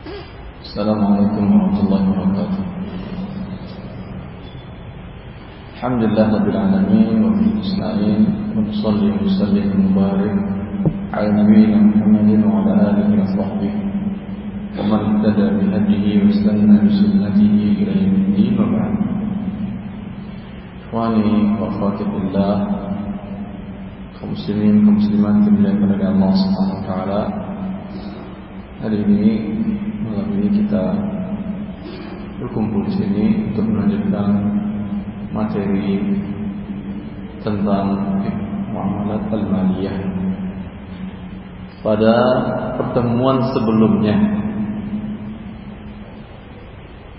السلام عليكم ورحمة الله وبركاته الحمد لله رب العالمين وفي الإسلامين ونصلي ونسلم ونبارك على نبينا محمد وعلى آله وصحبه ومن اهتدى بهديه واستنى بسنته إلى يوم الدين وبعد إخواني وأخواتي في الله Allah Subhanahu wa taala. Hari ini malam ini kita berkumpul di sini untuk melanjutkan materi tentang muamalat al-maliyah. Pada pertemuan sebelumnya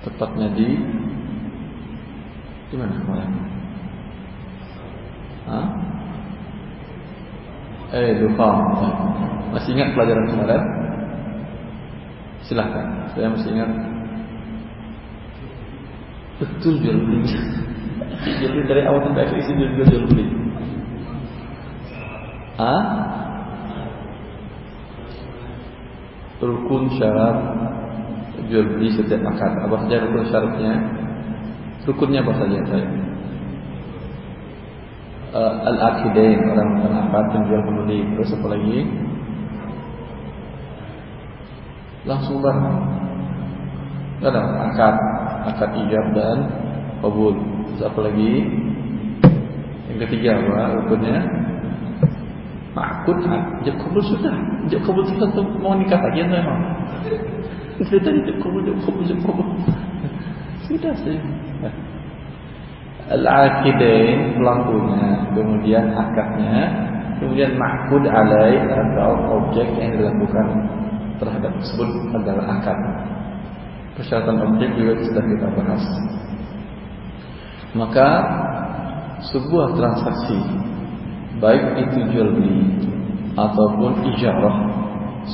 tepatnya di di mana kemarin? Hah? Eh, lupa. Masih ingat pelajaran kemarin? Silahkan. Saya masih ingat. Betul jual beli. Jual beli dari awal sampai akhir isi jual beli jual beli. Ah? Rukun syarat jual beli setiap akad. Apa saja rukun syaratnya? Rukunnya apa saja saya? uh, al-akidain orang bukan akad penjual pembeli terus apa lagi langsung barang ada akad akad ijab dan kabul. Terus apa lagi? Yang ketiga apa rukunnya? Ma'akud Ijab kabul sudah. Ijab kabul sudah Mau nikah lagi memang. Tadi ijab kabul Ijab kabul Ijab kabul. Sudah sih. Al-aqidain pelakunya. Kemudian akadnya. Kemudian ma'kud alai Atau objek yang dilakukan Terhadap tersebut adalah akad Persyaratan objek juga sudah kita bahas. Maka Sebuah transaksi Baik itu jual beli Ataupun ijarah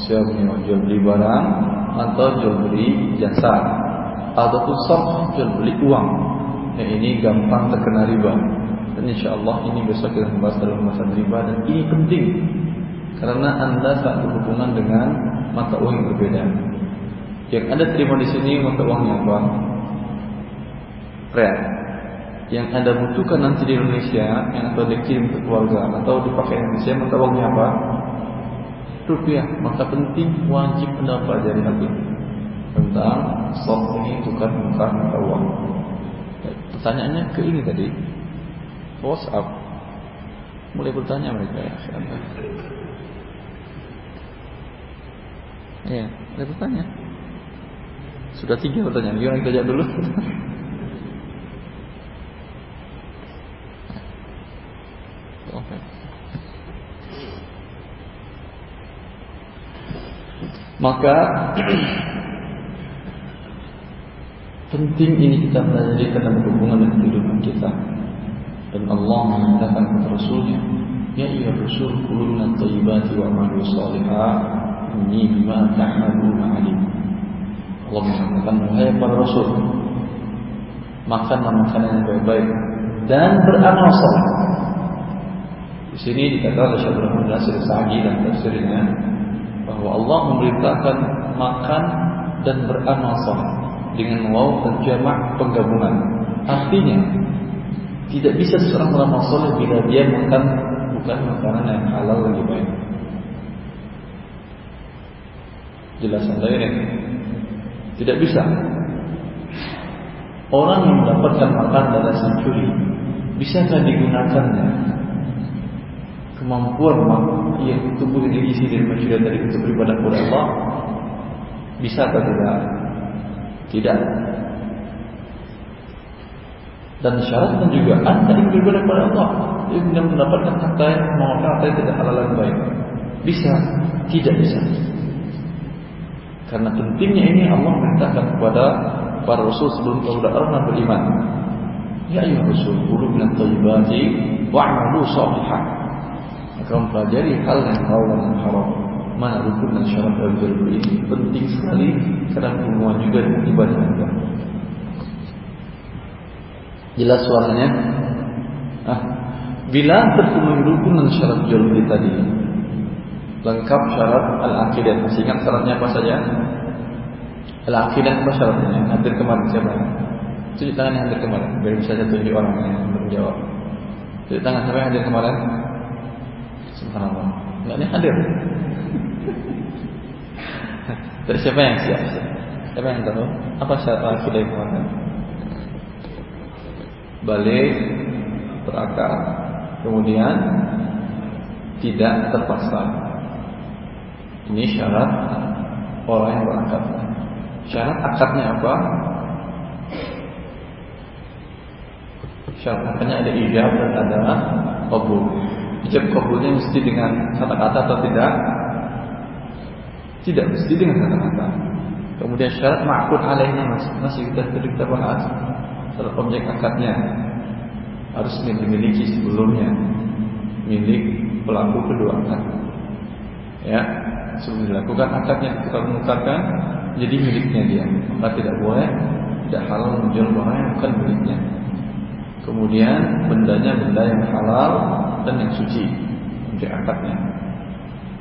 Siapa jual beli barang Atau jual beli jasa Ataupun sarf jual beli uang yang ini gampang terkena riba. Dan insya Allah ini besok kita membahas dalam masa riba dan ini penting. Karena anda saat berhubungan dengan mata uang yang berbeda. Yang anda terima di sini mata uangnya apa? Real. Yang anda butuhkan nanti di Indonesia yang atau dikirim ke keluarga atau dipakai di Indonesia mata uangnya apa? Rupiah. Maka penting wajib anda pelajari hati tentang ini tukar tukar mata uang. Pertanyaannya ke ini tadi WhatsApp Mulai bertanya mereka ya Iya, mulai bertanya. Sudah tiga pertanyaan Gimana kita jawab dulu. Oke. Maka Penting ini kita pelajari karena berhubungan dengan kehidupan kita. Dan Allah mengatakan kepada Rasulnya, Ya iya Rasul, kuluna tayyibati wa amalu salihah, ini bima ta'maluna alim. Allah mengatakan, Wahai para Rasul, makanlah makanan yang baik-baik dan beramal saleh. Di sini dikatakan oleh Syaikhul Rahman Nasir Sa'di dan tafsirnya bahwa Allah memerintahkan makan dan beramal saleh dengan waw dan jamak penggabungan. Artinya tidak bisa seorang beramal soleh bila dia makan bukan makanan yang halal lagi baik. Jelasan saya tidak bisa. Orang yang mendapatkan makan dari hasil curi, bisakah digunakannya kemampuan yang tubuh yang diisi dari mencuri dari untuk beribadah kepada Allah? Bisa atau tidak? Tidak. Dan syaratnya juga anda ingin beribadah kepada Allah, ingin mendapatkan harta yang memakan harta yang tidak halal yang baik. Bisa? Tidak bisa. Karena pentingnya ini Allah merintahkan kepada para rasul sebelum kepada orang beriman. Ya ayuh rasul, kulu minat tayyibati wa'amalu salihan. Maka mempelajari hal yang halal dan haram. Mana rukun dan syarat al ini penting sekali karena hubungan juga dengan ibadah anda. Jelas suaranya? Ah, bila terpenuhi rukun dan syarat beli tadi, lengkap syarat al-aqidah. Masih syaratnya apa saja? Al-aqidah apa syaratnya? Hadir kemarin siapa? Tunjuk tangan yang hadir kemarin Biar bisa saya tunjuk orang yang menjawab Tunjuk tangan siapa yang hadir kemarin? Subhanallah Enggak ini hadir Dari siapa yang siap? Siapa yang tahu? Apa syarat al-aqidah kemarin? Balik Berakar Kemudian Tidak terpaksa Ini syarat Orang yang berangkat Syarat akadnya apa? Syarat akadnya ada ijab dan ada kabul. Ijab kabulnya mesti dengan kata-kata atau tidak? Tidak mesti dengan kata-kata. Kemudian syarat ma'qud alaihnya masih, kita kita bahas. Syarat objek akadnya harus dimiliki sebelumnya milik pelaku kedua akad. Ya, sebelum dilakukan akadnya kita menukarkan jadi miliknya dia. Maka tidak boleh tidak halal menjual barang yang bukan miliknya. Kemudian bendanya benda yang halal dan yang suci untuk akadnya.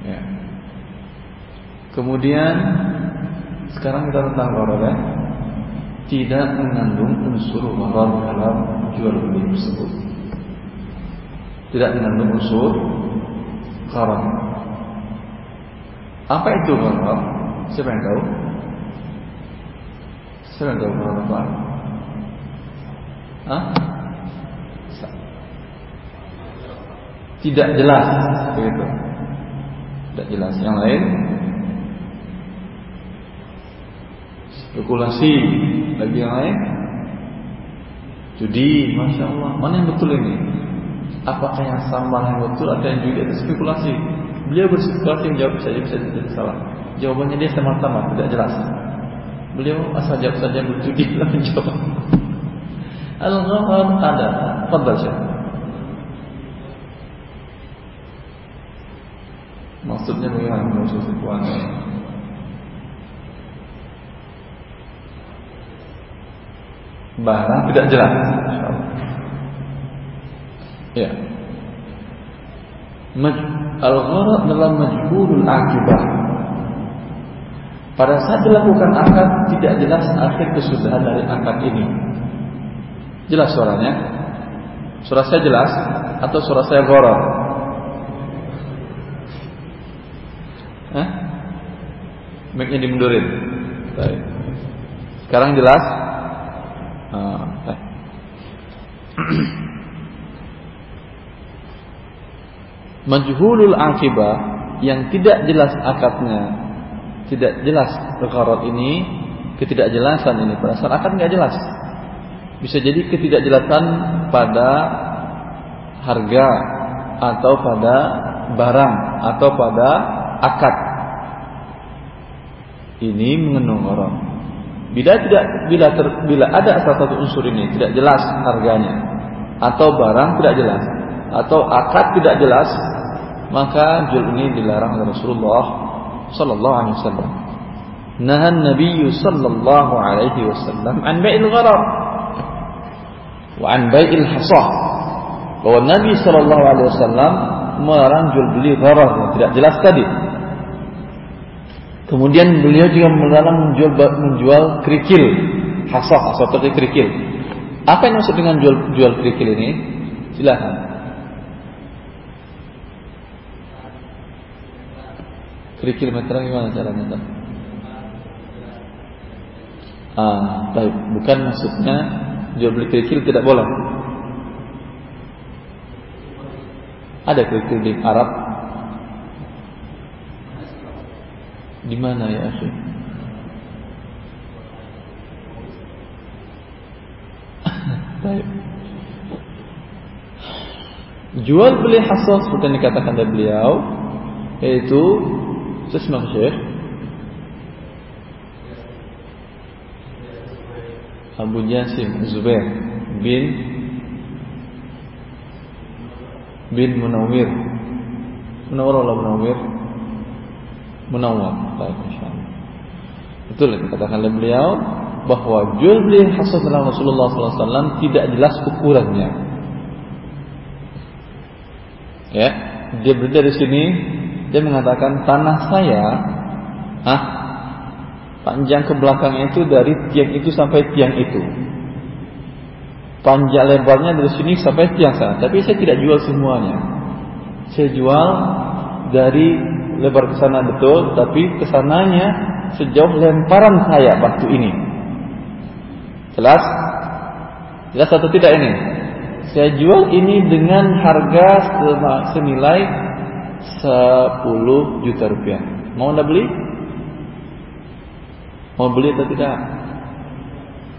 Ya. kemudian sekarang kita tentang gharar ya tidak mengandung unsur gharar dalam jual beli tersebut. Tidak mengandung unsur gharar apa itu gharar siapa yang tahu Siapa yang tahu berapa? Hah? Tidak jelas begitu. Tidak jelas. Yang lain spekulasi bagi yang lain judi, masya Allah. Mana yang betul ini? Apakah yang sama yang betul? Ada yang judi atau spekulasi? Beliau berspekulasi menjawab saja bisa tidak salah. Jawabannya dia sama-sama tidak jelas. Beliau asal jawab saja lucu dia menjawab. Al-gharar ada. Fadal Syekh. Maksudnya bagaimana maksud keuangan? Barang tidak jelas. Ya. Al-gharar dalam majhulul akibah pada saat dilakukan akad tidak jelas akhir kesudahan dari akad ini. Jelas suaranya? Suara saya jelas atau suara saya goror? Hah? Mic-nya dimundurin. Baik. Sekarang jelas? Ah, Majhulul akibah yang tidak jelas akadnya tidak jelas gharat ini ketidakjelasan ini pada saat akad nggak jelas. Bisa jadi ketidakjelasan pada harga atau pada barang atau pada akad. Ini mengandung gharat. Bila tidak bila ter, bila ada salah satu unsur ini tidak jelas harganya atau barang tidak jelas atau akad tidak jelas maka jual ini dilarang oleh Rasulullah sallallahu alaihi wasallam. Nahan Nabi sallallahu alaihi wasallam an bai'il gharar wa an bai'il hasah. Bahwa Nabi sallallahu alaihi wasallam melarang jual beli gharar yang tidak jelas tadi. Kemudian beliau juga melarang menjual, menjual kerikil, hasah, atau kerikil. Apa yang maksud dengan jual, jual kerikil ini? Silahkan. Kerikil meteran gimana caranya tak? Ah, baik. Bukan maksudnya jual beli kerikil tidak boleh. Ada kerikil di Arab. Di mana ya, Akhi? baik. Jual beli hasil seperti yang dikatakan oleh beliau yaitu شو اسمه شيخ Abu Jasim Zubair bin bin Munawir Munawir atau Munawir Munawar Baik insyaallah Betul yang dikatakan oleh beliau bahwa jual beli hasil dalam Rasulullah SAW tidak jelas ukurannya. Ya, dia berdiri dari sini dia mengatakan tanah saya, ah, Panjang ke belakangnya itu dari tiang itu sampai tiang itu. Panjang lebarnya dari sini sampai tiang sana. Tapi saya tidak jual semuanya. Saya jual dari lebar ke sana betul, tapi ke sananya sejauh lemparan saya batu ini. Jelas? Jelas atau tidak ini? Saya jual ini dengan harga senilai 10 juta rupiah. Mau anda beli? Mau beli atau tidak?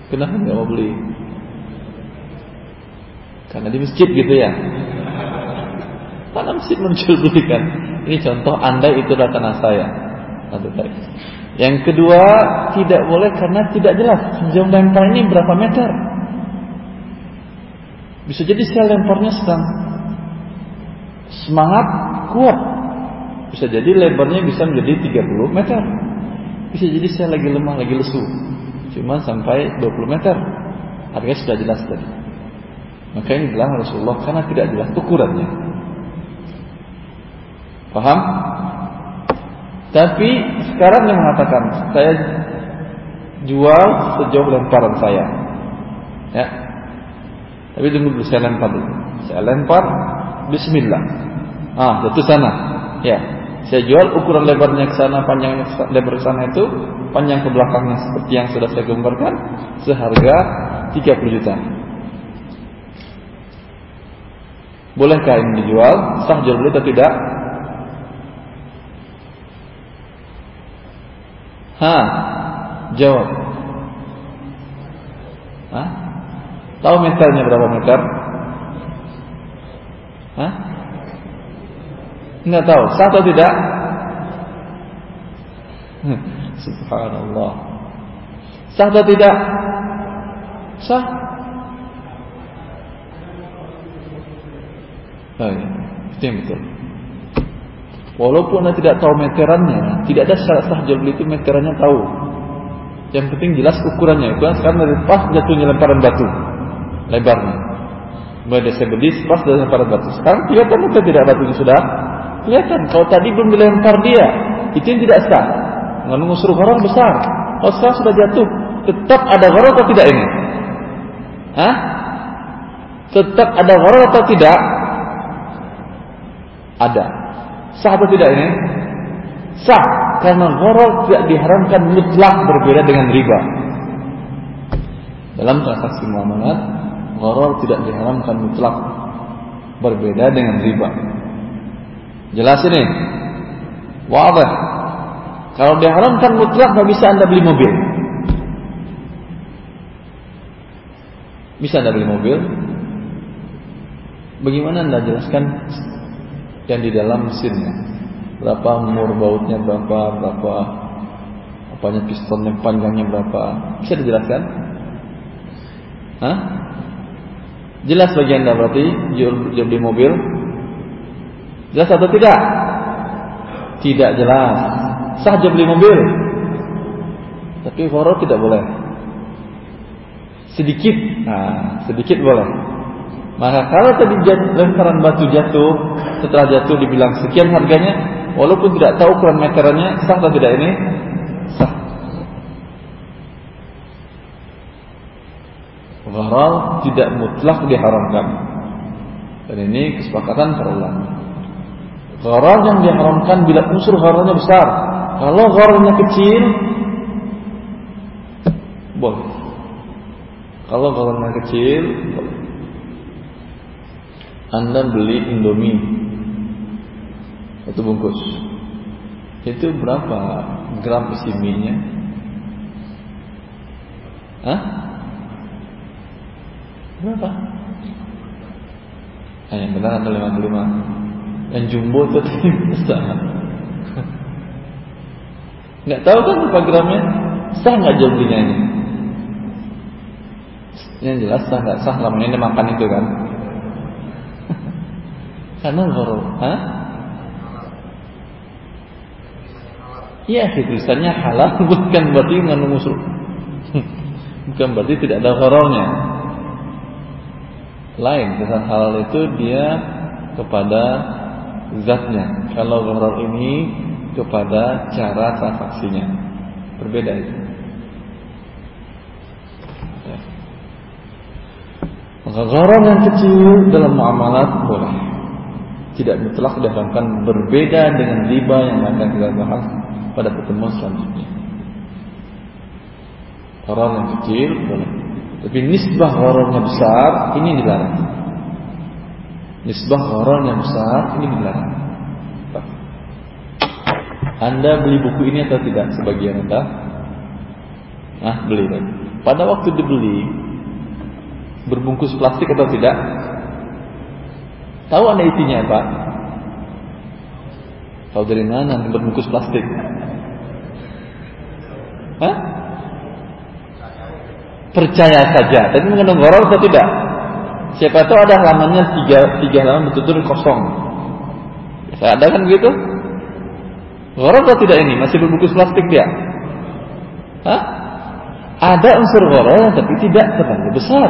Kenapa nggak mau beli? Karena di masjid gitu ya. Karena masjid belikan. Ini contoh anda itu tanah saya. Yang kedua tidak boleh karena tidak jelas sejauh lempar ini berapa meter. Bisa jadi saya lemparnya sedang semangat kuat. Bisa jadi lebarnya bisa menjadi 30 meter. Bisa jadi saya lagi lemah, lagi lesu. Cuma sampai 20 meter. Harganya sudah jelas tadi. Maka ini bilang Rasulullah karena tidak jelas ukurannya. Paham? Tapi sekarang yang mengatakan saya jual sejauh lemparan saya. Ya. Tapi tunggu dulu saya lempar dulu. Saya lempar Bismillah. Ah, jatuh sana. Ya. Saya jual ukuran lebarnya ke sana, panjangnya lebar ke sana itu, panjang ke belakangnya seperti yang sudah saya gambarkan, seharga 30 juta. Bolehkah ini dijual? Sah jual beli atau tidak? Ha, jawab. Hah? Tahu meternya berapa meter? Hah? Enggak tahu, sah atau tidak? Subhanallah. Sah atau tidak? Sah. Oh, iya. Itu yang betul. Walaupun anda tidak tahu meterannya, tidak ada syarat sah jual beli itu meterannya tahu. Yang penting jelas ukurannya. Ukuran sekarang dari pas jatuhnya lemparan batu, lebarnya. Mulai beli pas dari lemparan batu. Sekarang kelihatan atau tidak batunya sudah Kelihatan kalau tadi belum dilempar dia, itu yang tidak sah. Mengandung unsur gharar besar. Kalau sekarang sudah jatuh, tetap ada gharar atau tidak ini? Hah? Tetap ada gharar atau tidak? Ada. Sah atau tidak ini? Sah karena gharar tidak diharamkan mutlak berbeda dengan riba. Dalam transaksi muamalat, gharar tidak diharamkan mutlak berbeda dengan riba. Jelas ini? Wadah. Kalau diharamkan mutlak nggak bisa anda beli mobil. Bisa anda beli mobil? Bagaimana anda jelaskan yang di dalam mesinnya? Berapa umur bautnya berapa, berapa apanya pistonnya panjangnya berapa? Bisa dijelaskan? Hah? Jelas bagi anda berarti jual beli mobil Jelas atau tidak? Tidak jelas. Sah aja beli mobil. Tapi horor tidak boleh. Sedikit, nah, sedikit boleh. Maka kalau tadi lemparan batu jatuh, setelah jatuh dibilang sekian harganya, walaupun tidak tahu ukuran meterannya, sah atau tidak ini? Sah. Gharar tidak mutlak diharamkan. Dan ini kesepakatan para. Gharar yang diharamkan bila unsur ghararnya besar. Kalau ghararnya kecil, boleh. Kalau ghararnya kecil, boleh. Anda beli Indomie satu bungkus. Itu berapa gram isi mie-nya? Hah? Berapa? Yang benar atau 55? Yang jumbo itu besar. Nggak tahu kan berapa gramnya? Sah nggak belinya ini? Yang jelas sah nggak sah namanya dia makan itu kan? Karena goro, hah? Iya, tulisannya halal bukan berarti mengandung musuh. bukan berarti tidak ada horornya. Lain, kesan halal itu dia kepada zatnya. Kalau gharar ini kepada cara transaksinya. Berbeda itu. Ya. Maka gharar yang kecil dalam muamalat boleh. Tidak mutlak diharamkan berbeda dengan riba yang akan kita bahas pada pertemuan selanjutnya. Gharar yang kecil boleh. Tapi nisbah ghararnya besar ini dilarang. Nisbah gharar yang besar ini dilarang. Anda beli buku ini atau tidak sebagian Anda? Ah, beli? Pada waktu dibeli berbungkus plastik atau tidak? Tahu Anda isinya apa? Tahu dari mana berbungkus plastik? Hah? Percaya saja. Tapi mengandung goror atau tidak? Siapa tahu ada halamannya tiga, tiga halaman betul-betul kosong. Saya ada kan gitu? Gharar atau tidak ini? Masih berbungkus plastik dia? Hah? Ada unsur gharar tapi tidak terlalu besar.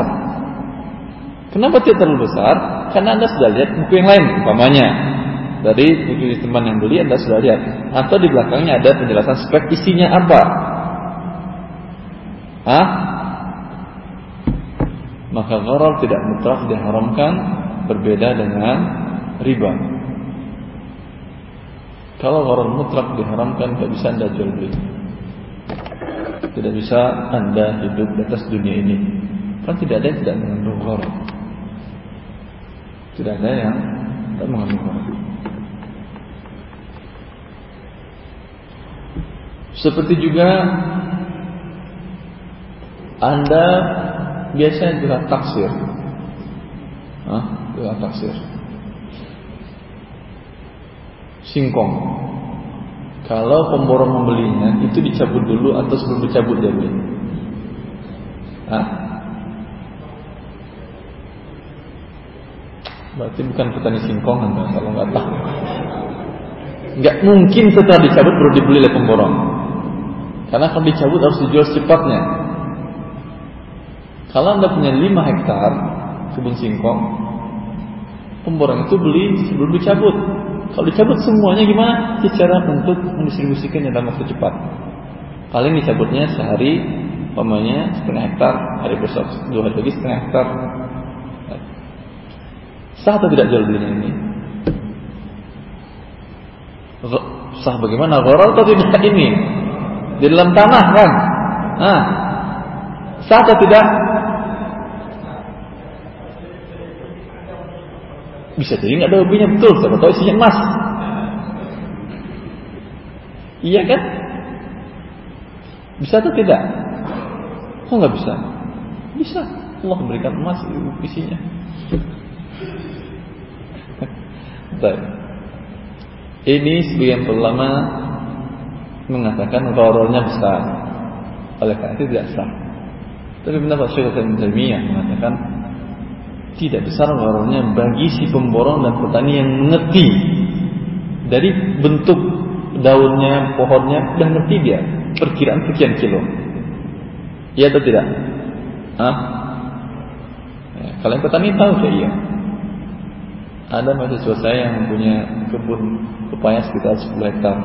Kenapa tidak terlalu besar? Karena Anda sudah lihat buku yang lain, umpamanya dari buku teman yang beli Anda sudah lihat. Atau di belakangnya ada penjelasan spek isinya apa. Hah? Maka gharar tidak mutlak diharamkan berbeda dengan riba. Kalau gharar mutlak diharamkan tidak bisa anda jual beli. Tidak bisa anda hidup di atas dunia ini. Kan tidak ada yang tidak mengandung gharar. Tidak ada yang tidak mengandung gharar. Seperti juga anda biasanya juga taksir. Hah? Juga taksir singkong. Kalau pemborong membelinya itu dicabut dulu atau sebelum dicabut dia beli? Hah? Berarti bukan petani singkong anda kalau nggak tahu. Nggak mungkin setelah dicabut baru dibeli oleh pemborong. Karena kalau dicabut harus dijual secepatnya. Kalau anda punya 5 hektar kebun singkong, pemborong itu beli sebelum dicabut. Kalau dicabut semuanya gimana? Cara untuk mendistribusikannya dalam waktu cepat. Paling dicabutnya sehari, pemainnya setengah hektar, hari besok dua hari lagi setengah hektar. Sah atau tidak jual belinya ini? Sah bagaimana? Gharar atau tidak ini? Di dalam tanah kan? Nah, sah atau tidak? Bisa jadi nggak ada hobinya betul, siapa tahu isinya emas. Iya kan? Bisa atau tidak? Kok nggak bisa? Bisa. Allah memberikan emas isinya. Baik. Ini sebagian ulama mengatakan gharornya besar. Oleh karena itu tidak sah. Tapi pendapat Syekh Ibnu Taimiyah mengatakan tidak besar gharornya bagi si pemborong dan petani yang mengerti dari bentuk daunnya, pohonnya, dan ngerti dia perkiraan sekian kilo. Iya atau tidak? Hah? Ya, kalian petani tahu ya iya. Ada mahasiswa saya yang punya kebun pepaya sekitar 10 hektar.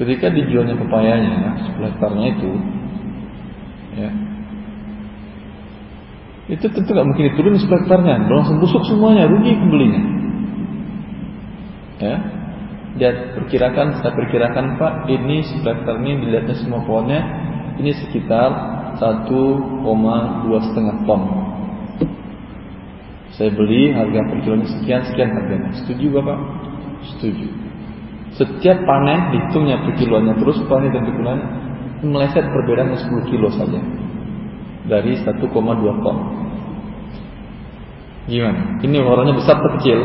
Ketika dijualnya pepayanya 10 hektarnya itu, ya, itu tentu nggak mungkin diturun spektarnya, langsung busuk semuanya, rugi pembelinya. Ya, dia perkirakan, saya perkirakan Pak, ini spektar ini dilihatnya semua pohonnya, ini sekitar 1,2 setengah ton. Saya beli harga per kilonya sekian sekian harganya. Setuju Bapak? Setuju. Setiap panen dihitungnya per kilonya terus panen dan kilonya meleset perbedaannya 10 kilo saja dari 1,2 ton. Gimana? Ini orangnya besar atau kecil?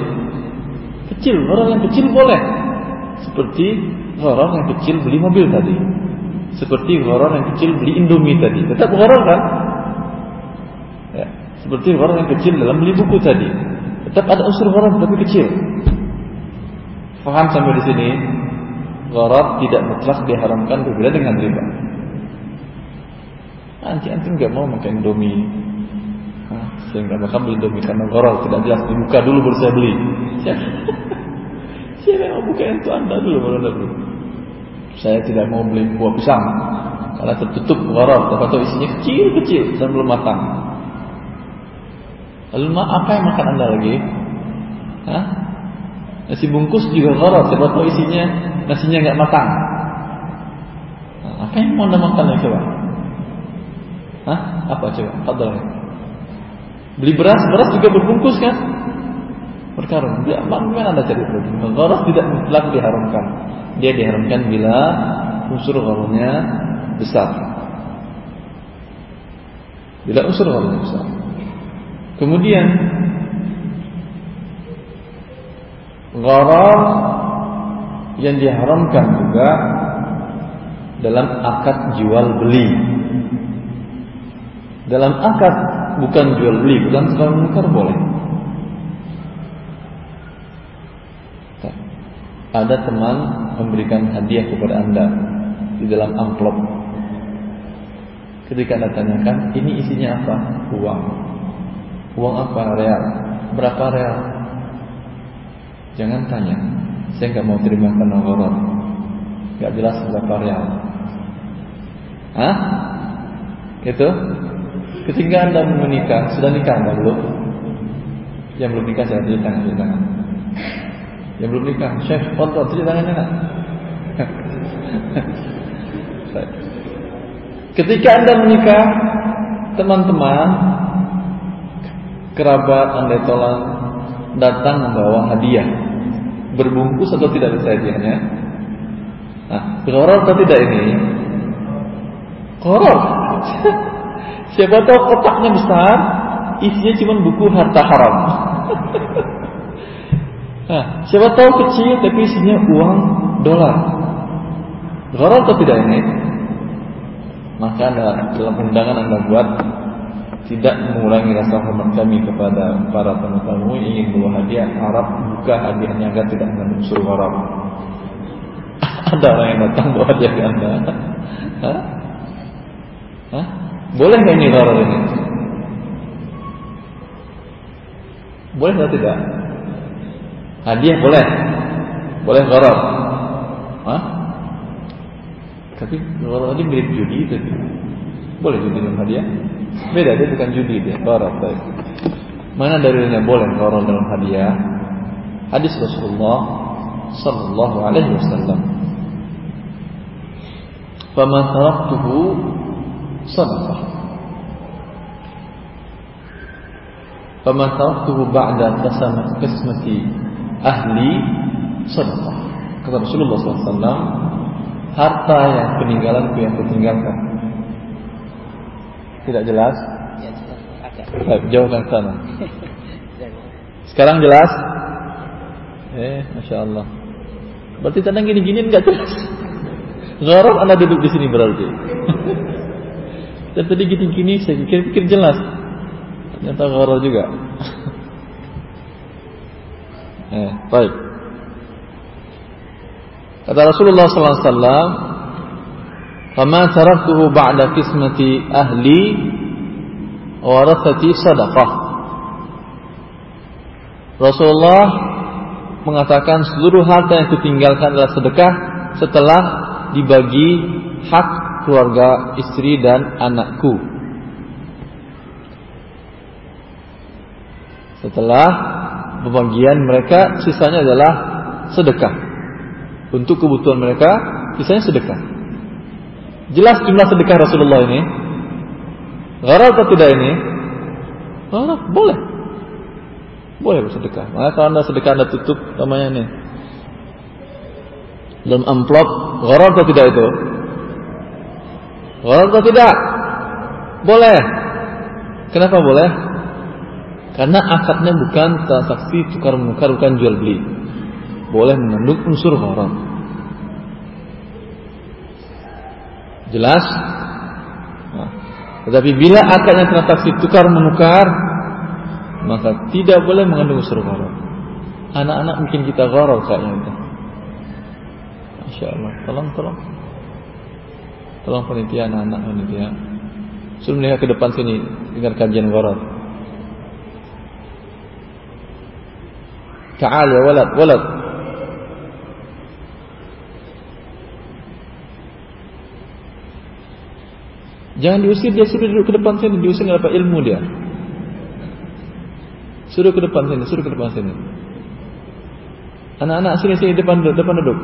Kecil, orang yang kecil boleh. Seperti orang yang kecil beli mobil tadi. Seperti orang yang kecil beli Indomie tadi. Tetap orang kan? Ya. Seperti orang yang kecil dalam beli buku tadi. Tetap ada unsur orang tapi kecil. Faham sampai di sini? Gharar tidak mutlak diharamkan berbeda dengan riba. Nanti antum nggak mau makan Indomie. Nggak bakal beli Indomie karena gorol tidak jelas dibuka dulu baru saya beli. Siapa? Yang mau buka itu anda dulu baru anda beli. Saya tidak mau beli buah pisang karena tertutup gharar, atau isinya kecil-kecil dan belum matang. Lalu apa yang makan anda lagi? Nasi bungkus juga gharar, siapa tahu isinya nasinya nggak matang. Apa yang mau anda makan lagi coba? Hah? Apa coba? Fadal. Beli beras, beras juga berbungkus kan? Berkarung. Dia, mana anda cari lagi? Gharar tidak mutlak diharamkan. Dia diharamkan bila unsur ghararnya besar. Bila unsur ghararnya besar. Kemudian gharar yang diharamkan juga dalam akad jual beli. Dalam akad bukan jual beli, bukan tukar menukar boleh. Ada teman memberikan hadiah kepada Anda di dalam amplop. Ketika Anda tanyakan, ini isinya apa? Uang. Uang apa? Real. Berapa real? Jangan tanya. Saya nggak mau terima horor. Nggak jelas berapa real. Hah? Gitu? Ketika Anda menikah, sudah nikah Anda belum? Yang belum nikah saya tunjuk tangan, tangan. Yang belum nikah, Chef, foto, tunjuk tangannya enggak? Ketika Anda menikah, teman-teman, kerabat Anda tolong datang membawa hadiah. Berbungkus atau tidak bisa hadiahnya? Nah, koror atau tidak ini? Koror. Siapa tahu kotaknya besar, isinya cuma buku harta haram. nah, siapa tahu kecil tapi isinya uang dolar. Koror atau tidak ini? Maka dalam undangan anda buat tidak mengurangi rasa hormat kami kepada para tamu-tamu ingin bawa hadiah harap buka hadiahnya agar tidak mengandung unsur haram. Ada orang yang datang bawa hadiah ke anda. Hah? Hah? Boleh nggak ini gharar ini? Boleh atau tidak? Hadiah boleh, boleh gharar. Hah? Tapi kalau tadi mirip judi tapi boleh judi dalam hadiah? Beda dia bukan judi dia, gharar. Mana dalilnya boleh gharar dalam hadiah? Hadis Rasulullah sallallahu alaihi wasallam. Faman taraktuhu sadaqah. Faman taraktuhu ba'da qismati ahli sadaqah. Kata Rasulullah SAW, harta yang peninggalanku yang kutinggalkan. Tidak jelas? Ya, jelas. Jauh ke sana. Sekarang jelas? Eh, masya Allah. Berarti tanda gini-gini enggak jelas. Gharab anda duduk di sini berarti. Dan tadi gini-gini saya pikir-pikir jelas. Ternyata gharab juga. eh, baik. Kata Rasulullah SAW, "Fama taraktuhu ba'da qismati ahli warathati sadaqah." Rasulullah mengatakan seluruh harta yang kutinggalkan adalah sedekah setelah dibagi hak keluarga istri dan anakku. Setelah pembagian mereka sisanya adalah sedekah untuk kebutuhan mereka, sisanya sedekah. Jelas jumlah sedekah Rasulullah ini. Gharar atau tidak ini? Gharar, boleh. Boleh bersedekah. Maka kalau anda sedekah anda tutup namanya ini. Dalam amplop, gharar atau tidak itu? Gharar atau tidak? Boleh. Kenapa boleh? Karena akadnya bukan transaksi tukar menukar, bukan jual beli boleh mengandung unsur haram. Jelas? Nah, tetapi bila akadnya transaksi tukar menukar, maka tidak boleh mengandung unsur haram. Anak-anak mungkin kita gharar kayaknya. Masya Allah. Tolong, tolong tolong penitia anak-anak penitia suruh mereka ke depan sini dengar kajian gharat ta'al ya walad walad Jangan diusir dia suruh duduk ke depan sini diusir nggak dapat ilmu dia. Suruh ke depan sini, suruh ke depan sini. Anak-anak sini sini depan duduk, depan duduk.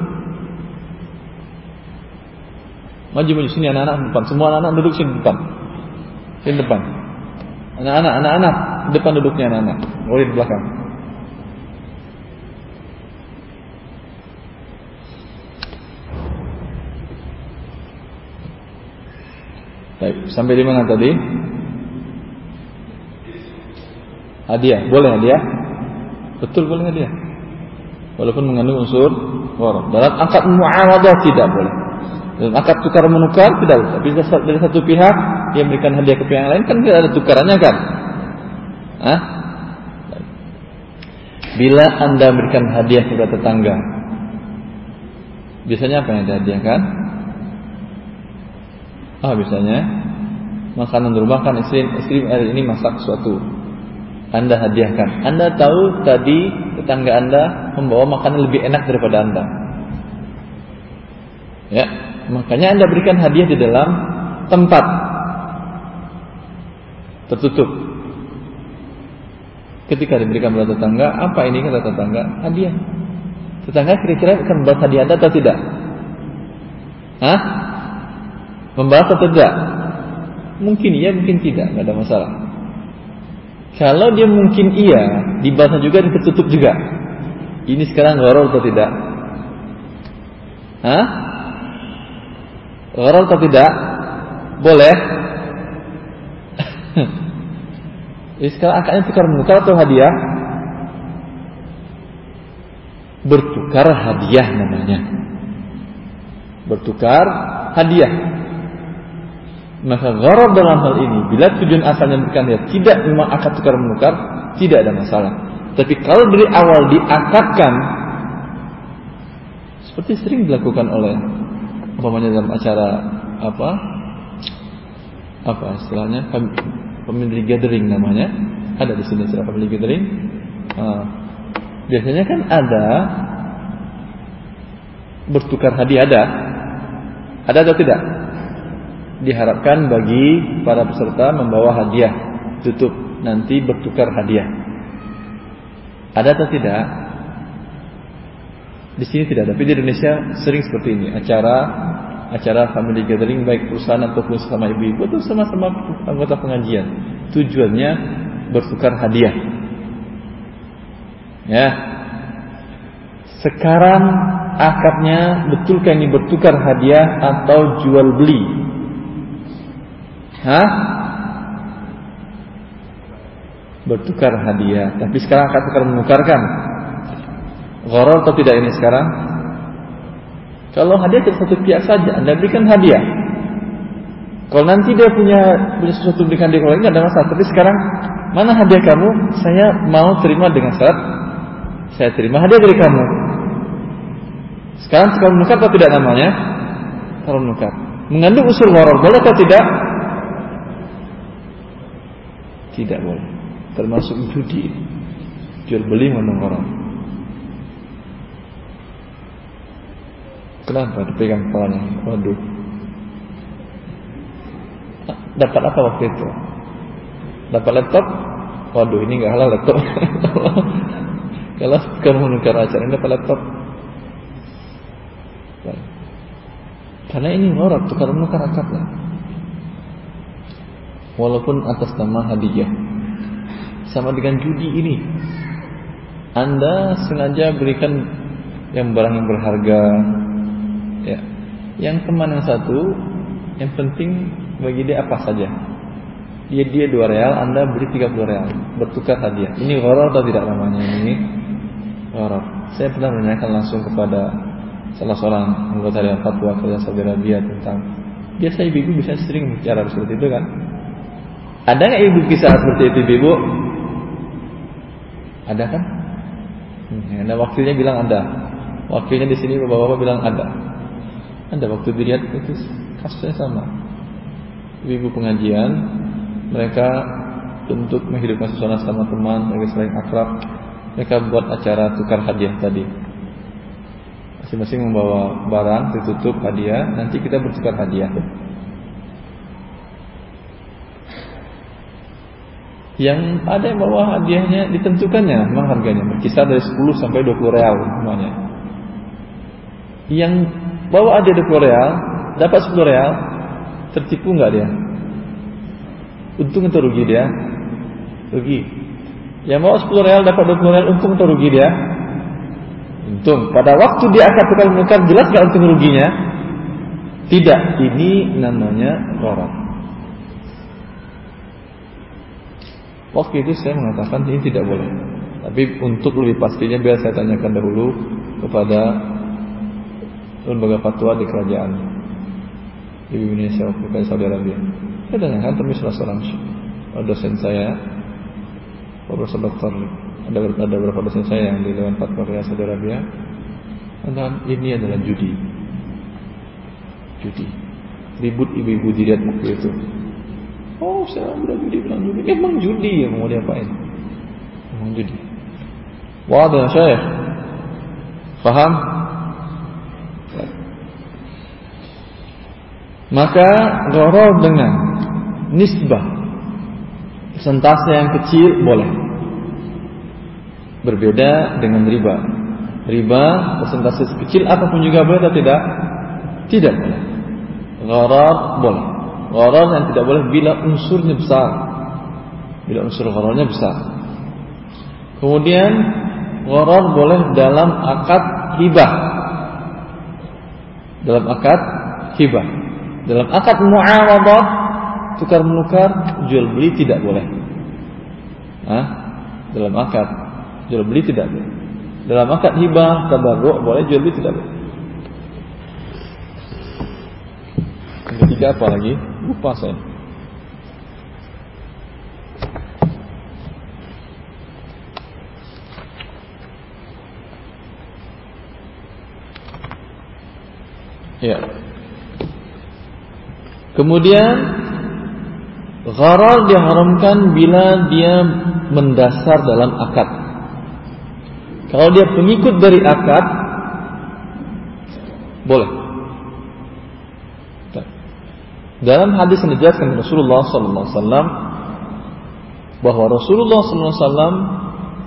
Maju maju sini anak-anak depan. Semua anak-anak duduk sini depan. Sini depan. Anak-anak, anak-anak depan duduknya anak-anak. Boleh di belakang. Baik, sampai di mana tadi? Hadiah, boleh hadiah? Betul boleh hadiah. Walaupun mengandung unsur waroh. Dalam akad muawadah tidak boleh. Dalam akad tukar menukar tidak. Tapi dari satu pihak yang memberikan hadiah ke pihak yang lain kan tidak ada tukarannya kan? Hah? Bila anda berikan hadiah kepada tetangga, biasanya apa yang dihadiahkan? Ah, biasanya makanan rumah kan istri istri hari ini masak sesuatu anda hadiahkan. Anda tahu tadi tetangga Anda membawa makanan lebih enak daripada Anda. Ya, makanya Anda berikan hadiah di dalam tempat tertutup. Ketika diberikan kepada tetangga, apa ini kata tetangga? Hadiah. Tetangga kira-kira akan membalas hadiah Anda atau tidak? Hah? Membalas atau tidak? Mungkin iya, mungkin tidak, nggak ada masalah. Kalau dia mungkin iya, dibaca juga dan tertutup juga. Ini sekarang gharar atau tidak? Hah? Gharar atau tidak? Boleh? Jadi sekarang akadnya tukar menukar atau hadiah? Bertukar hadiah namanya. Bertukar hadiah. Maka gharar dalam hal ini bila tujuan asalnya memberikan dia tidak memang akad tukar menukar, tidak ada masalah. Tapi kalau dari awal diakadkan seperti sering dilakukan oleh umpamanya dalam acara apa? Apa istilahnya? Family gathering namanya. Ada di sini istilah family gathering. Uh, biasanya kan ada bertukar hadiah ada. Ada atau tidak? Diharapkan bagi para peserta membawa hadiah tutup nanti bertukar hadiah. Ada atau tidak? Di sini tidak, tapi di Indonesia sering seperti ini. Acara acara family gathering baik perusahaan ataupun sama ibu-ibu atau sama-sama anggota pengajian. Tujuannya bertukar hadiah. Ya. Sekarang akadnya betulkah ini bertukar hadiah atau jual beli? Hah? Bertukar hadiah. Tapi sekarang akan tukar menukarkan. Gharar atau tidak ini sekarang? Kalau hadiah dari satu pihak saja, Anda berikan hadiah. Kalau nanti dia punya punya sesuatu berikan dia kalau ini ada masalah. Tapi sekarang mana hadiah kamu? Saya mau terima dengan syarat saya terima hadiah dari kamu. Sekarang tukar menukar atau tidak namanya? Kalau menukar. Mengandung usul gharar boleh atau tidak? Tidak boleh. Termasuk judi. Jual beli menang orang. Kenapa dipegang kepalanya? Waduh. Dapat apa waktu itu? Dapat laptop? Waduh, ini nggak halal laptop. Kalau kamu menukar acara ini dapat laptop. Karena ini orang tukar menukar akadnya walaupun atas nama hadiah. Sama dengan judi ini. Anda sengaja berikan yang barang yang berharga ya. Yang teman yang satu yang penting bagi dia apa saja. Dia dia dua real, Anda beri 30 real, bertukar hadiah. Ini gharar atau tidak namanya ini? Gharar. Saya pernah menanyakan langsung kepada salah seorang anggota dari fatwa kerja Saudi Arabia tentang biasa ibu-ibu bisa sering bicara seperti itu kan ada nggak ibu kisah seperti itu ibu? Ada kan? Hmm, ada wakilnya bilang ada. Wakilnya di sini bapak-bapak bilang ada. Ada waktu dilihat itu kasusnya sama. Ibu pengajian, mereka untuk menghidupkan suasana sama teman, mereka sering akrab, mereka buat acara tukar hadiah tadi. Masing-masing membawa barang ditutup hadiah, nanti kita bertukar hadiah. Yang ada yang bawa hadiahnya ditentukannya memang harganya berkisar dari 10 sampai 20 real semuanya. Yang bawa hadiah 20 real dapat 10 real tertipu nggak dia? Untung atau rugi dia? Rugi. Yang bawa 10 real dapat 20 real untung atau rugi dia? Untung. Pada waktu dia akan tukar menukar jelas nggak untung ruginya? Tidak. Ini namanya gharar. Waktu itu saya mengatakan ini tidak boleh. Tapi untuk lebih pastinya biar saya tanyakan dahulu kepada lembaga fatwa di kerajaan di Indonesia waktu Saudi Arabia. Saya tanyakan tapi salah seorang dosen saya, Profesor Doktor ada ada beberapa dosen saya yang di Dewan Fatwa Riyadh Saudi Arabia. Dan ini adalah judi. Judi. Ribut ibu-ibu dilihat waktu itu Oh, saya bilang judi, bilang judi. Emang judi yang mau diapain? Emang judi. Wadah saya. Faham? Maka gharar dengan nisbah persentase yang kecil boleh. Berbeda dengan riba. Riba persentase kecil apa pun juga boleh atau tidak? Tidak boleh. Gharar boleh. Gharar yang tidak boleh bila unsurnya besar. Bila unsur ghararnya besar. Kemudian gharar boleh dalam akad hibah. Dalam akad hibah. Dalam akad muawadah tukar menukar jual beli tidak boleh. Hah? Dalam akad jual beli tidak boleh. Dalam akad hibah tabarruk boleh jual beli tidak boleh. Yang ketiga apa lagi? Lupa saya. Ya. Kemudian gharar diharamkan bila dia mendasar dalam akad. Kalau dia pengikut dari akad boleh. Dalam hadis yang dijelaskan Rasulullah wasallam bahwa Rasulullah wasallam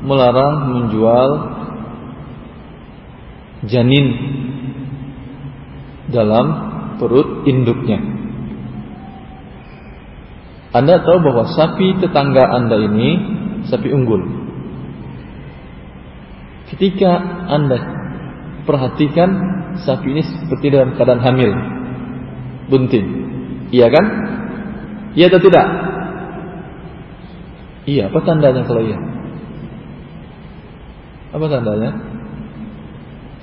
melarang menjual janin dalam perut induknya. Anda tahu bahwa sapi tetangga Anda ini sapi unggul. Ketika Anda perhatikan sapi ini seperti dalam keadaan hamil, bunting. Iya kan? Iya atau tidak? Iya, apa tandanya kalau iya? Apa tandanya?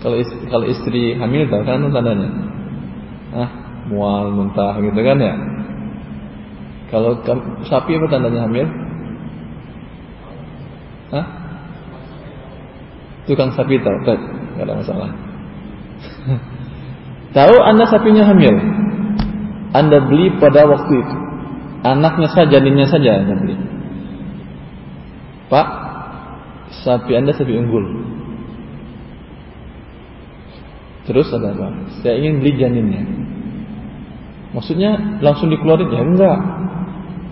Kalau istri, kalau istri hamil tahu kan tandanya? Ah, mual, muntah gitu kan ya? Kalau sapi apa tandanya hamil? Hah? Tukang sapi tahu, tak? Ada masalah. tahu anda sapinya hamil? Anda beli pada waktu itu. Anaknya saja, janinnya saja Anda beli. Pak, sapi Anda sapi unggul. Terus ada apa? Saya ingin beli janinnya. Maksudnya langsung dikeluarin? Ya enggak.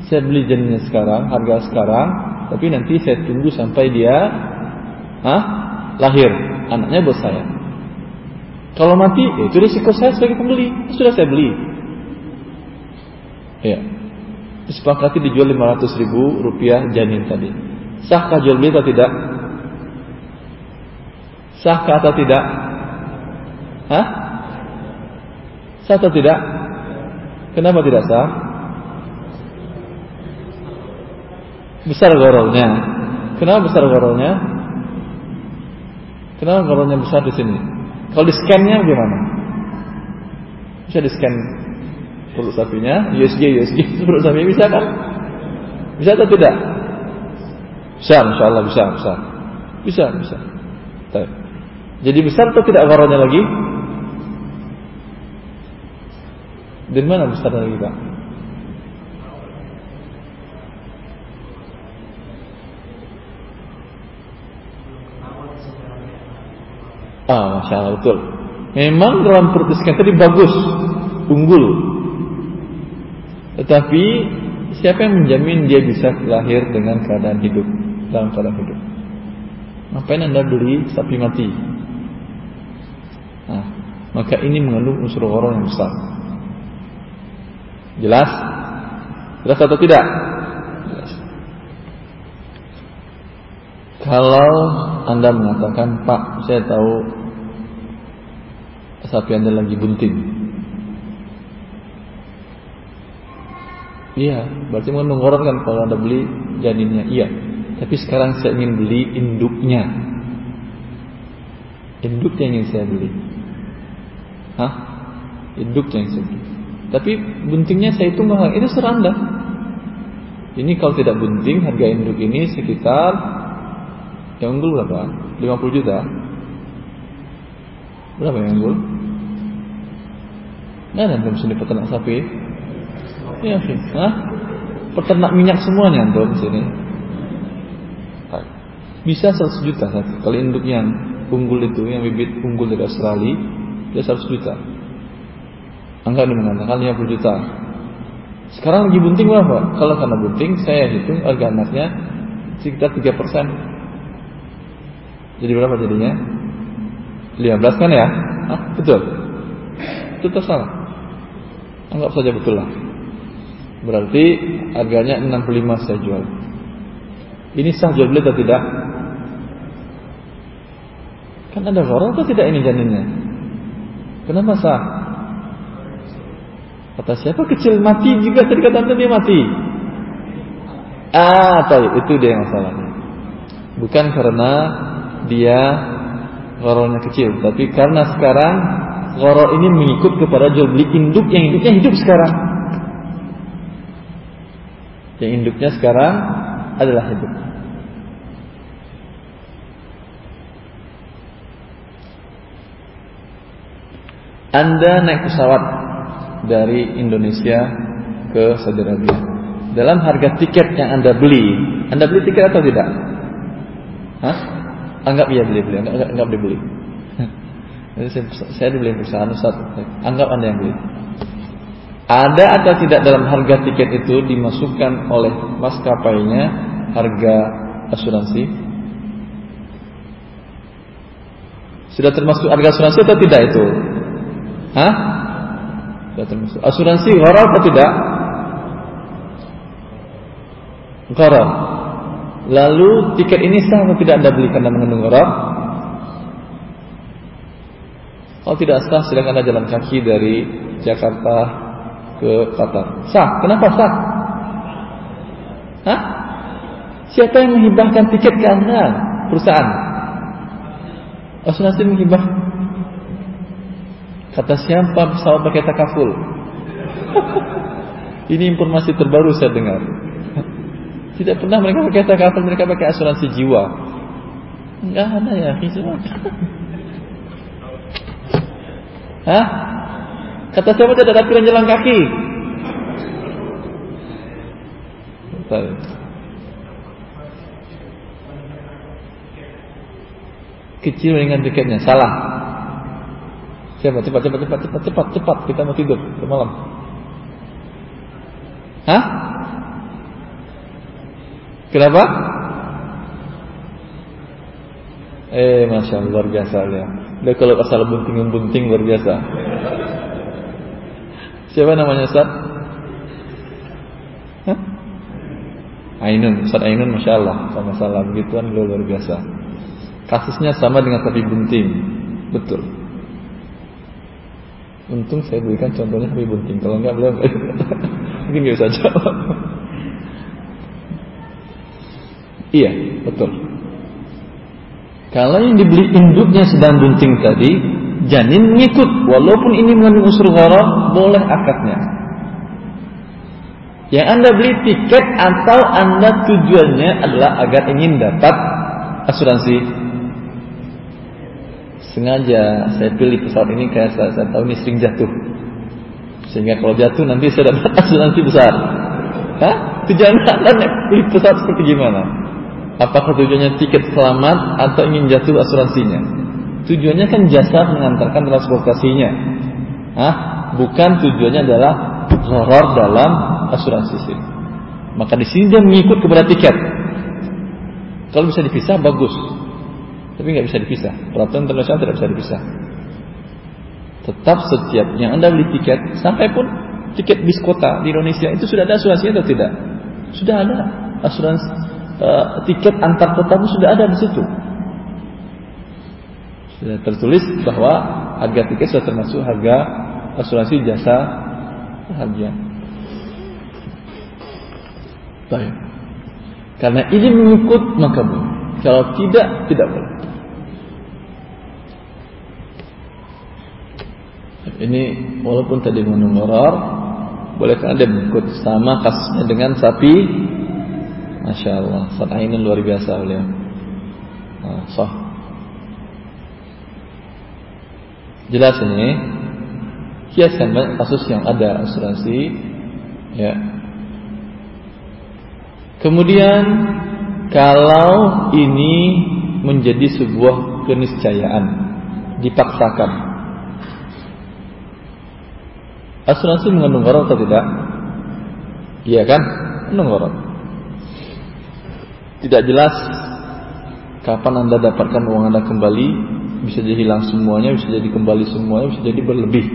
Saya beli janinnya sekarang, harga sekarang, tapi nanti saya tunggu sampai dia ah, lahir. Anaknya buat saya. Kalau mati, ya itu risiko saya sebagai pembeli. Sudah saya beli. Ya. Disepakati dijual 500 ribu rupiah janin tadi. Sahkah jual beli atau tidak? Sahkah atau tidak? Hah? Sah atau tidak? Kenapa tidak sah? Besar gorolnya. Kenapa besar gorolnya? Kenapa gorolnya besar di sini? Kalau di scannya gimana? Bisa di scan perut sapinya USG USG perut sapi bisa kan bisa atau tidak bisa insya Allah bisa bisa bisa bisa jadi besar atau tidak gharonya lagi dari mana besar lagi pak Ah, masya Allah betul. Memang dalam perut tadi bagus, unggul, tetapi siapa yang menjamin dia bisa lahir dengan keadaan hidup dalam keadaan hidup? Ngapain anda beli sapi mati? Nah, maka ini mengandung unsur orang yang besar. Jelas? Jelas atau tidak? Jelas. Kalau anda mengatakan, Pak, saya tahu sapi anda lagi bunting. Iya, berarti kan kalau anda beli janinnya. Iya, tapi sekarang saya ingin beli induknya. Induknya yang ingin saya beli. Hah? Induknya yang saya beli. Tapi buntingnya saya itu mahal. Itu serah Anda. Ini kalau tidak bunting harga induk ini sekitar yang unggul berapa? 50 juta. Berapa yang unggul? Nah, dan belum sini peternak sapi. Sih. Hah? Peternak minyak semuanya antum sini bisa 100 juta satu. Kalau induk yang unggul itu, yang bibit unggul dari Australia, dia 100 juta. Angka ini mengatakan 50 juta. Sekarang lagi bunting berapa? Kalau karena bunting, saya hitung harga anaknya sekitar 3 persen. Jadi berapa jadinya? 15 kan ya? Hah? Betul? Itu tersalah. Anggap saja betul lah. Berarti harganya 65 saya jual. Ini sah jual beli atau tidak? Kan ada gharar atau tidak ini janinnya? Kenapa sah? Kata siapa kecil mati juga tadi kata dia mati. Ah, tahu itu dia yang masalahnya. Bukan karena dia gharornya kecil, tapi karena sekarang gharor ini mengikut kepada jual beli induk yang induknya hidup sekarang. Yang induknya sekarang adalah hidup. Anda naik pesawat dari Indonesia ke Saudi Arabia. Dalam harga tiket yang Anda beli, Anda beli tiket atau tidak? Hah? Anggap iya beli beli, anggap, anggap dibeli. saya, saya dibeli perusahaan Ustaz. Anggap Anda yang beli. Ada atau tidak dalam harga tiket itu dimasukkan oleh maskapainya harga asuransi? Sudah termasuk harga asuransi atau tidak itu? Hah? Tidak termasuk. Asuransi gharar atau tidak? Gharar. Lalu tiket ini sah atau tidak Anda beli karena mengandung gharar? Kalau tidak sah, silakan Anda jalan kaki dari Jakarta ke Qatar. Sah. Kenapa sah? Hah? Siapa yang menghibahkan tiket ke Anda? Perusahaan. Asuransi menghibah Kata siapa pesawat pakai takaful? Ini informasi terbaru saya dengar. Tidak pernah mereka pakai takaful, mereka pakai asuransi jiwa. Enggak ada ya, semua. Hah? Kata siapa tidak ada pilihan jalan kaki? Kecil dengan tiketnya, salah. Siapa? Cepat, cepat, cepat, cepat, cepat, cepat. Kita mau tidur malam. Hah? Kenapa? Eh, masya Allah luar biasa ya. Udah kalau asal bunting-bunting luar biasa. Siapa namanya Ustaz? Hah? Ainun, Ustaz Ainun Masya Allah Sama salah begituan luar biasa Kasusnya sama dengan sapi bunting Betul Untung saya berikan contohnya Habib Bunting. Kalau enggak beliau mungkin biasa saja. Iya, betul. Kalau yang dibeli induknya sedang bunting tadi, janin mengikut. Walaupun ini mengandung unsur gharar, boleh akadnya. Yang Anda beli tiket atau Anda tujuannya adalah agar ingin dapat asuransi sengaja saya pilih pesawat ini kayak saya, saya tahu ini sering jatuh sehingga kalau jatuh nanti saya dapat asuransi besar Hah? tujuan anda pilih pesawat seperti gimana apakah tujuannya tiket selamat atau ingin jatuh asuransinya tujuannya kan jasa mengantarkan transportasinya Hah? bukan tujuannya adalah horor dalam asuransi sih Maka di sini dia mengikut kepada tiket. Kalau bisa dipisah bagus. Tapi nggak bisa dipisah. Peraturan internasional tidak bisa dipisah. Tetap setiap yang Anda beli tiket, sampai pun tiket bis kota di Indonesia itu sudah ada asuransi atau tidak? Sudah ada asuransi uh, tiket antar kota pun sudah ada di situ. Sudah tertulis bahwa harga tiket sudah termasuk harga asuransi jasa harga. Baik. Karena ini mengikut maka boleh. Kalau tidak, tidak boleh. Ini walaupun tadi mengandung horor, bolehkah anda mengikut sama kasusnya dengan sapi? Masya Allah, saat ini luar biasa beliau. Nah, sah. Jelas ini kiaskan banyak kasus yang ada asuransi ya Kemudian kalau ini menjadi sebuah keniscayaan dipaksakan asuransi mengandung gharar atau tidak? Iya kan? Mengandung. Tidak jelas kapan Anda dapatkan uang Anda kembali, bisa jadi hilang semuanya, bisa jadi kembali semuanya, bisa jadi berlebih.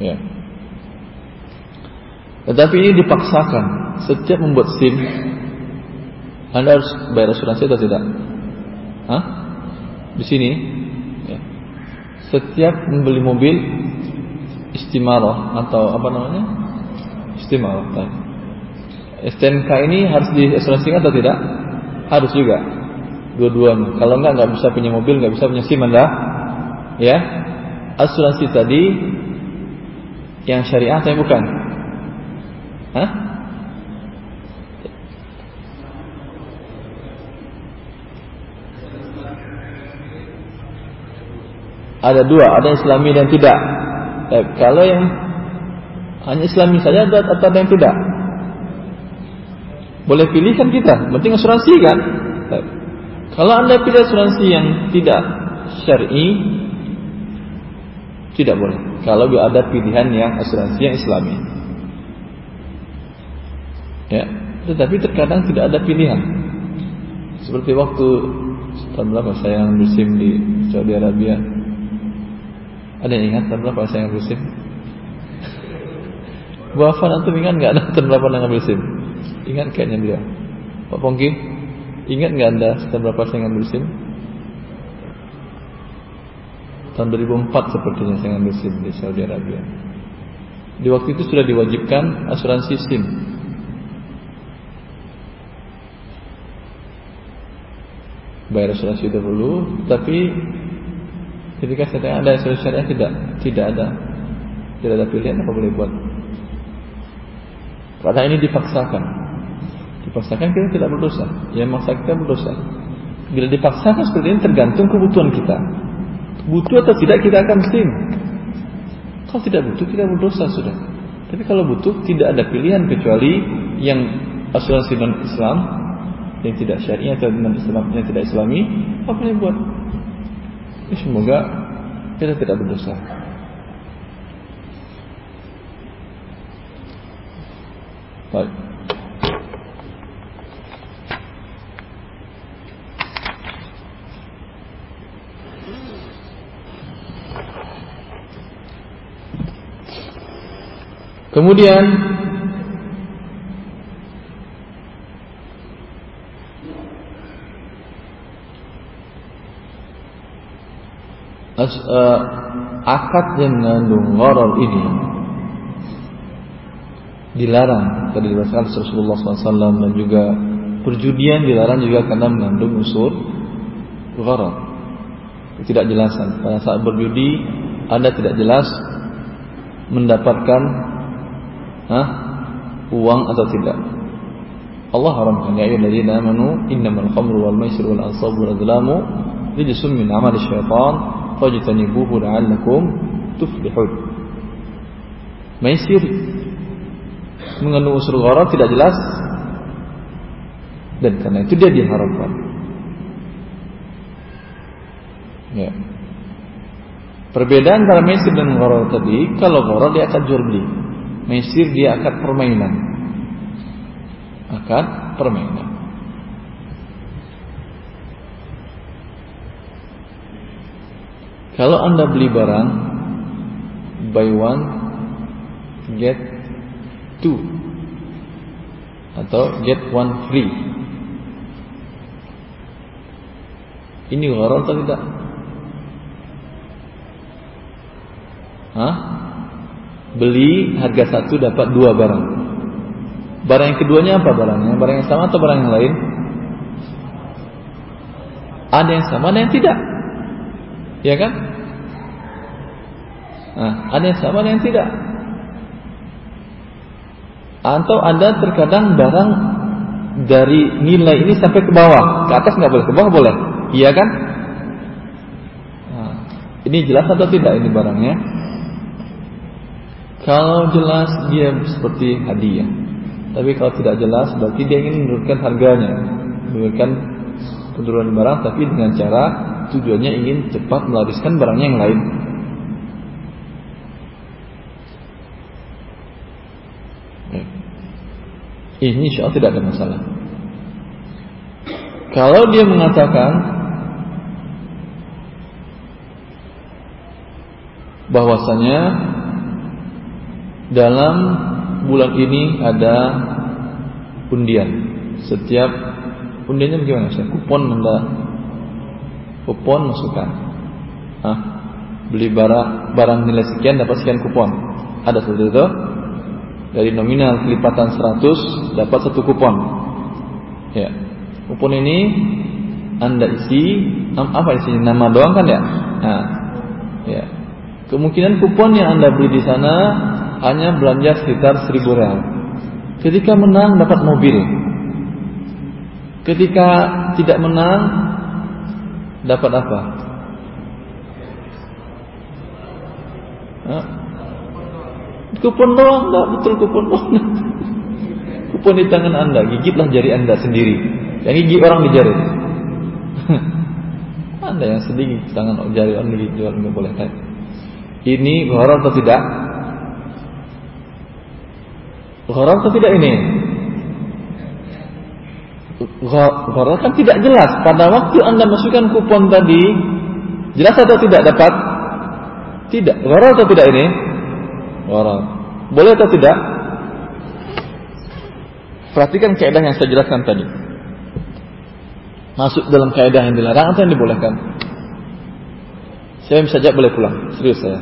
Ya. Tetapi ini dipaksakan. Setiap membuat SIM, Anda harus bayar asuransi atau tidak? Hah? Di sini, ya. setiap membeli mobil istimaroh atau apa namanya? Istimaroh. STNK ini harus diasuransikan atau tidak? Harus juga. Dua-duanya. Kalau enggak nggak bisa punya mobil, nggak bisa punya SIM Anda. Ya. Asuransi tadi yang syariah atau bukan? Hah? Ada dua, ada Islami dan tidak. Eh, kalau yang hanya Islami saja atau ada yang tidak? Boleh pilih kan kita, penting asuransi kan? Kalau anda pilih asuransi yang tidak syar'i, tidak boleh. Kalau ada pilihan yang asuransi yang Islami. Ya, tetapi terkadang tidak ada pilihan. Seperti waktu tahun berapa saya ngambil SIM di Saudi Arabia. Ada yang ingat tahun berapa saya ngambil SIM? Bu Afan antum ingat nggak ada tahun berapa saya ngambil SIM? Ingat kayaknya dia. Pak Pongki, ingat nggak anda tahun berapa saya ngambil SIM? Tahun 2004 sepertinya saya ngambil SIM di Saudi Arabia. Di waktu itu sudah diwajibkan asuransi SIM bayar asuransi dahulu, tapi ketika saya tanya ada asuransi syariah tidak, tidak ada, tidak ada pilihan apa boleh buat. Karena ini dipaksakan, dipaksakan kita tidak berdosa, yang maksa kita berdosa. Bila dipaksakan seperti ini tergantung kebutuhan kita. Butuh atau tidak kita akan sim. Kalau tidak butuh kita berdosa sudah. Tapi kalau butuh tidak ada pilihan kecuali yang asuransi non Islam yang tidak syariah atau dengan Islam yang tidak Islami, apa yang buat? Ya, semoga kita tidak berdosa. Baik. Kemudian as, uh, akad yang mengandung gharar ini dilarang. Tadi dibahaskan Rasulullah SAW dan juga perjudian dilarang juga karena mengandung unsur gharar tidak jelasan pada saat berjudi anda tidak jelas mendapatkan uang atau tidak. Allah haramkan. Ya ayyuhalladzina amanu innamal khamru wal maisir wal ansabu wal azlamu rijsun min amali syaitan fajtanibuhu la'allakum tuflihun. Maisir mengandung unsur gharar tidak jelas dan karena itu dia diharamkan. Ya. Perbedaan antara maisir dan gharar tadi, kalau gharar dia akan jual beli. Maisir dia akad permainan. Akad permainan. Kalau Anda beli barang buy one get two atau get one free. Ini gharar atau tidak? Hah? Beli harga satu dapat dua barang. Barang yang keduanya apa barangnya? Barang yang sama atau barang yang lain? Ada yang sama, ada yang tidak. Ya kan? Nah, ada yang sama, ada yang tidak. Atau ada terkadang barang dari nilai ini sampai ke bawah, ke atas nggak boleh, ke bawah boleh, iya kan? Nah, ini jelas atau tidak ini barangnya? Kalau jelas dia seperti hadiah. Tapi kalau tidak jelas berarti dia ingin menurunkan harganya. Menurunkan penurunan barang tapi dengan cara tujuannya ingin cepat melariskan barangnya yang lain. Ini insya Allah tidak ada masalah. Kalau dia mengatakan bahwasanya dalam bulan ini ada undian. Setiap undiannya bagaimana? Saya kupon anda kupon masukkan. Hah? Beli barang barang nilai sekian dapat sekian kupon. Ada seperti itu? Dari nominal kelipatan 100 dapat satu kupon. Ya. Kupon ini Anda isi apa isinya? Nama doang kan ya? Nah. Ya. Kemungkinan kupon yang Anda beli di sana hanya belanja sekitar 1000 real. Ketika menang dapat mobil. Ketika tidak menang dapat apa? Hah? Kupon doang, enggak betul kupon doang. kupon di tangan Anda, gigitlah jari Anda sendiri. Yang gigit orang di jari. anda yang sedih tangan jari orang digigit jual enggak boleh kan? Ini gharar atau tidak? Gharar atau tidak ini? Gharar kan tidak jelas. Pada waktu Anda masukkan kupon tadi, jelas atau tidak dapat? Tidak. Gharar atau tidak ini? Gharar. Boleh atau tidak? Perhatikan kaidah yang saya jelaskan tadi. Masuk dalam kaidah yang dilarang atau yang dibolehkan? Saya bisa jawab boleh pulang. Serius saya.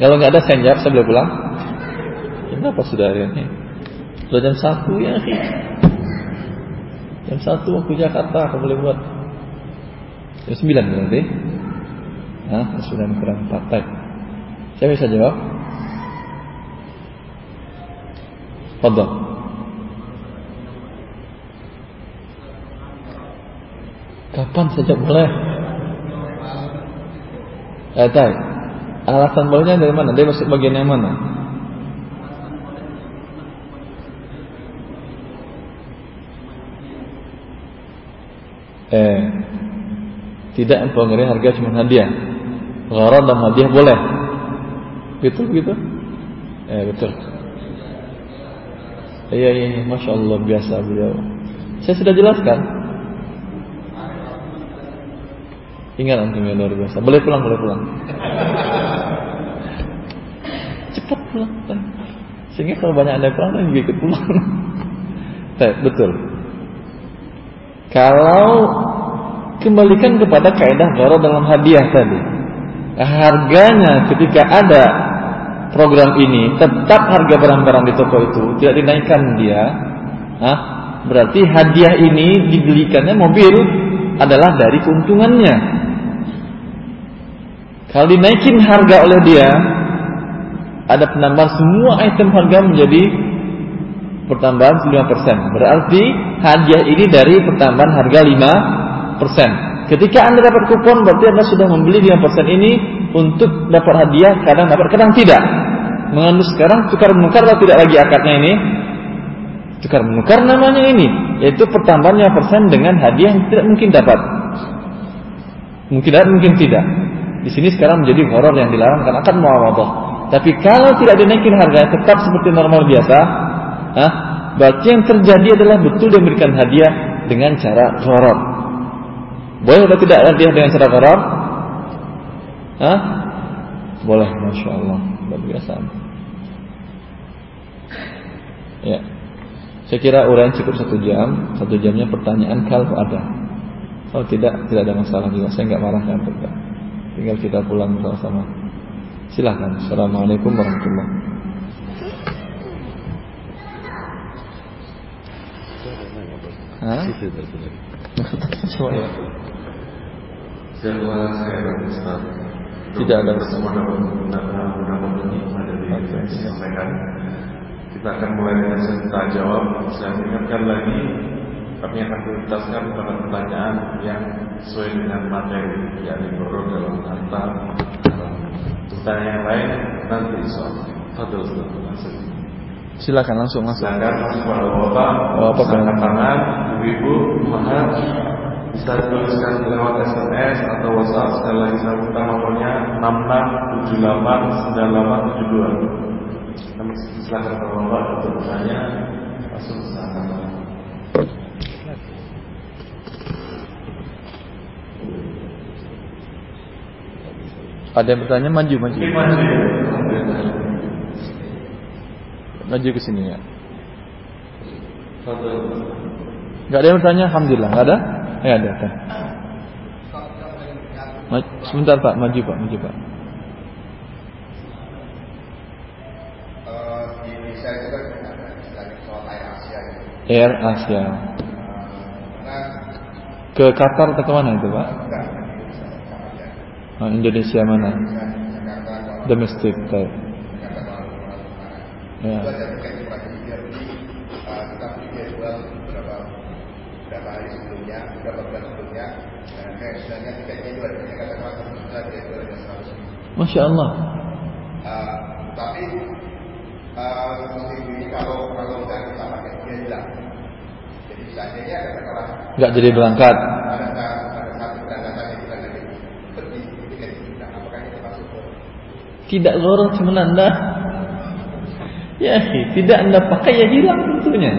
Kalau nggak ada saya jawab saya boleh pulang. Kenapa sudah hari ini? Sudah jam satu ya. Jam satu waktu Jakarta aku boleh buat. Jam sembilan berarti. Hah, sudah kurang empat Saya bisa jawab. Fadal. Kapan saja boleh? Eh, tay. Alasan bolehnya dari mana? Dia masuk bagian yang mana? eh, tidak mempengaruhi harga cuma hadiah. Gharar dan hadiah boleh. Betul gitu? Eh betul. Iya iya, iya. masya Allah biasa beliau. Saya sudah jelaskan. Ingat antum yang luar biasa. Boleh pulang, boleh pulang. Cepat pulang. Sehingga kalau banyak anda pulang, anda juga ikut pulang. betul. Kalau kembalikan kepada kaidah gharar dalam hadiah tadi. Harganya ketika ada program ini tetap harga barang-barang di toko itu tidak dinaikkan dia. Hah? Berarti hadiah ini dibelikannya mobil adalah dari keuntungannya. Kalau dinaikin harga oleh dia, ada penambahan semua item harga menjadi pertambahan 5%. Berarti hadiah ini dari pertambahan harga 5%. Ketika Anda dapat kupon berarti Anda sudah membeli 5% ini untuk dapat hadiah, kadang dapat, kadang tidak. Mengandung sekarang tukar menukar atau tidak lagi akadnya ini? Tukar menukar namanya ini, yaitu pertambahan 5% dengan hadiah yang tidak mungkin dapat. Mungkin dapat, mungkin tidak. Di sini sekarang menjadi horor yang dilarang karena akan muawadah. Tapi kalau tidak dinaikin harga tetap seperti normal biasa, ah, berarti yang terjadi adalah betul dia memberikan hadiah dengan cara gharar. Boleh atau tidak hadiah dengan cara gharar? Hah? Boleh, masya Allah, luar biasa. Ya, saya kira uraian cukup satu jam, satu jamnya pertanyaan kalau ada. Kalau tidak, tidak ada masalah juga. Saya nggak marah kan, tinggal kita pulang bersama-sama. Silahkan. Assalamualaikum warahmatullahi wabarakatuh. Tidak ada semua disampaikan. Kita akan mulai dengan jawab. Saya ingatkan lagi kami akan prioritaskan pada pertanyaan yang sesuai dengan materi yakni goro dalam harta Pertanyaan yang lain nanti soal Fadil langsung. Silakan langsung langsung. Silakan langsung pada bapak. Bapak angkat tangan, ibu-ibu, bisa dituliskan lewat SMS atau WhatsApp sekali lagi saya minta nomornya 66789872. Kami silakan bapak untuk bertanya langsung silakan. Ada yang bertanya maju maju. Maju ke sini ya. Gak ada yang bertanya, alhamdulillah. Gak ada? Ya ada. Kan. Sebentar Pak, maju Pak, maju Pak. Air Asia. Ke Qatar atau ke mana itu Pak? Oh, Indonesia mana? Domestik type. Ya. Masya Allah. Uh, tapi uh, ini kalau kalau nggak kita pakai dia hilang. Jadi seandainya katakanlah nggak jadi berangkat. Saat keberangkatannya kita jadi pergi, ketika kita apakah kita masuk ke Tidak lorong cuma anda. Ya, tidak anda pakai ya hilang tentunya.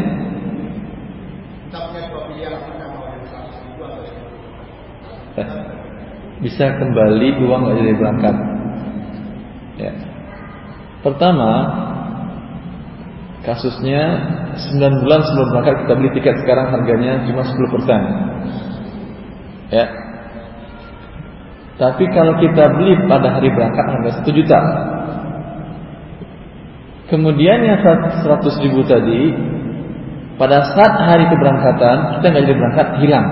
Bisa kembali uang nggak jadi berangkat. Ya. Pertama, kasusnya 9 bulan sebelum berangkat kita beli tiket sekarang harganya cuma 10%. Ya. Tapi kalau kita beli pada hari berangkat harga 1 juta. Kemudian yang 100 ribu tadi pada saat hari keberangkatan kita nggak jadi berangkat hilang.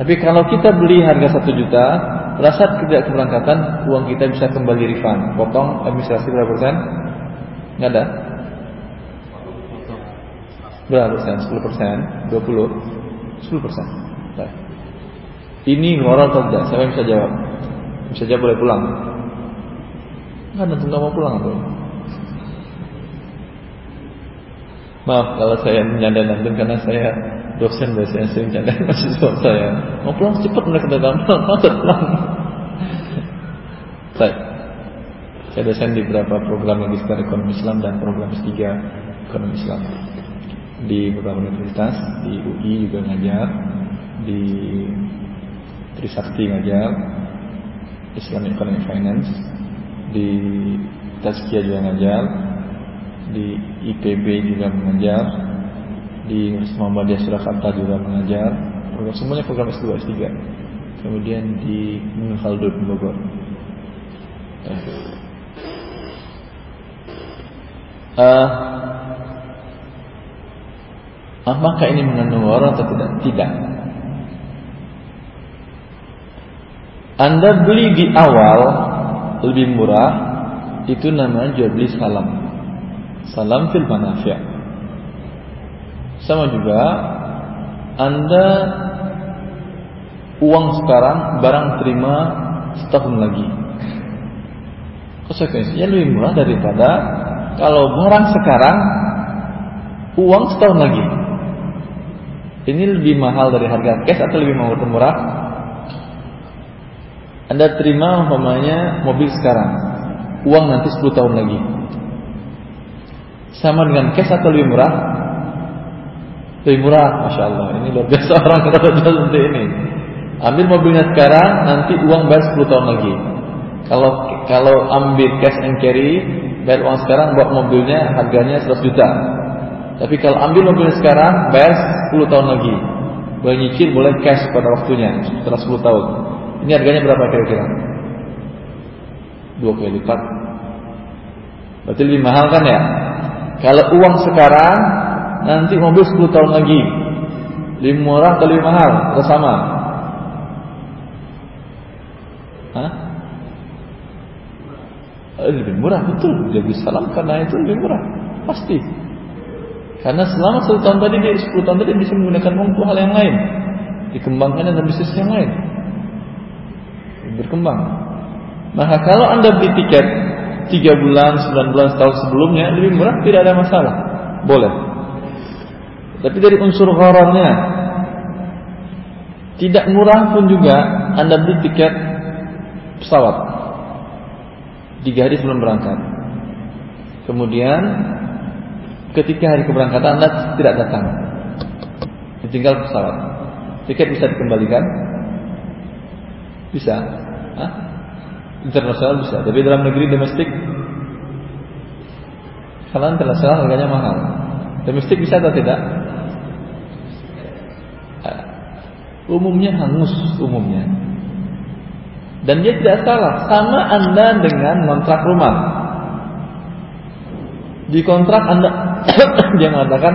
Tapi kalau kita beli harga 1 juta, pada tidak keberangkatan uang kita bisa kembali refund. Potong administrasi berapa persen? Nggak ada. Berapa persen? 10 persen? 20? 10 persen. Ini moral atau tidak? Siapa yang bisa jawab? Bisa jawab boleh pulang. Nggak tentu nggak mau pulang atau? Maaf kalau saya menyandang nanti karena saya dosen biasanya sering jaga mahasiswa saya. Mau pulang cepat mereka datang pulang pulang. Baik. saya dosen di beberapa program magister ekonomi Islam dan program S3 ekonomi Islam. Di beberapa universitas di UI juga ngajar di Trisakti ngajar Islamic Economic Finance di Tazkiyah juga ngajar di IPB juga mengajar di Universitas Muhammadiyah Surakarta juga mengajar. Program semuanya program S2 S3 kemudian di Ibnu Khaldun Bogor. Uh, apakah ini mengandung orang atau tidak? Tidak. Anda beli di awal lebih murah itu namanya jual beli salam. Salam fil manafi' sama juga Anda uang sekarang barang terima setahun lagi. Konsekuensinya lebih murah daripada kalau barang sekarang uang setahun lagi. Ini lebih mahal dari harga cash atau lebih murah? Anda terima umpamanya mobil sekarang uang nanti 10 tahun lagi. Sama dengan cash atau lebih murah? Lebih murah, masya Allah. Ini luar biasa orang kalau jual seperti ini. Ambil mobilnya sekarang, nanti uang bayar 10 tahun lagi. Kalau kalau ambil cash and carry, bayar uang sekarang, buat mobilnya harganya 100 juta. Tapi kalau ambil mobilnya sekarang, bayar 10 tahun lagi. Boleh nyicil, boleh cash pada waktunya setelah 10 tahun. Ini harganya berapa kira-kira? Dua kali lipat. Berarti lebih mahal kan ya? Kalau uang sekarang, nanti mobil 10 tahun lagi. Lebih murah atau lebih mahal? Atau sama? Hah? Eh, lebih murah betul. Bisa salam karena itu lebih murah. Pasti. Karena selama 10 tahun tadi dia 10 tahun tadi bisa menggunakan uang untuk hal yang lain. Dikembangkan dengan bisnis yang lain. Berkembang. Maka kalau Anda beli tiket 3 bulan, 9 bulan, setahun sebelumnya lebih murah tidak ada masalah. Boleh. Tapi dari unsur ghararnya tidak murah pun juga Anda beli tiket pesawat tiga hari sebelum berangkat. Kemudian ketika hari keberangkatan Anda tidak datang, ditinggal pesawat. Tiket bisa dikembalikan? Bisa. Internasional bisa, tapi dalam negeri domestik karena internasional harganya mahal. Domestik bisa atau tidak? Umumnya hangus umumnya. Dan dia tidak salah, sama Anda dengan kontrak rumah. Di kontrak Anda dia mengatakan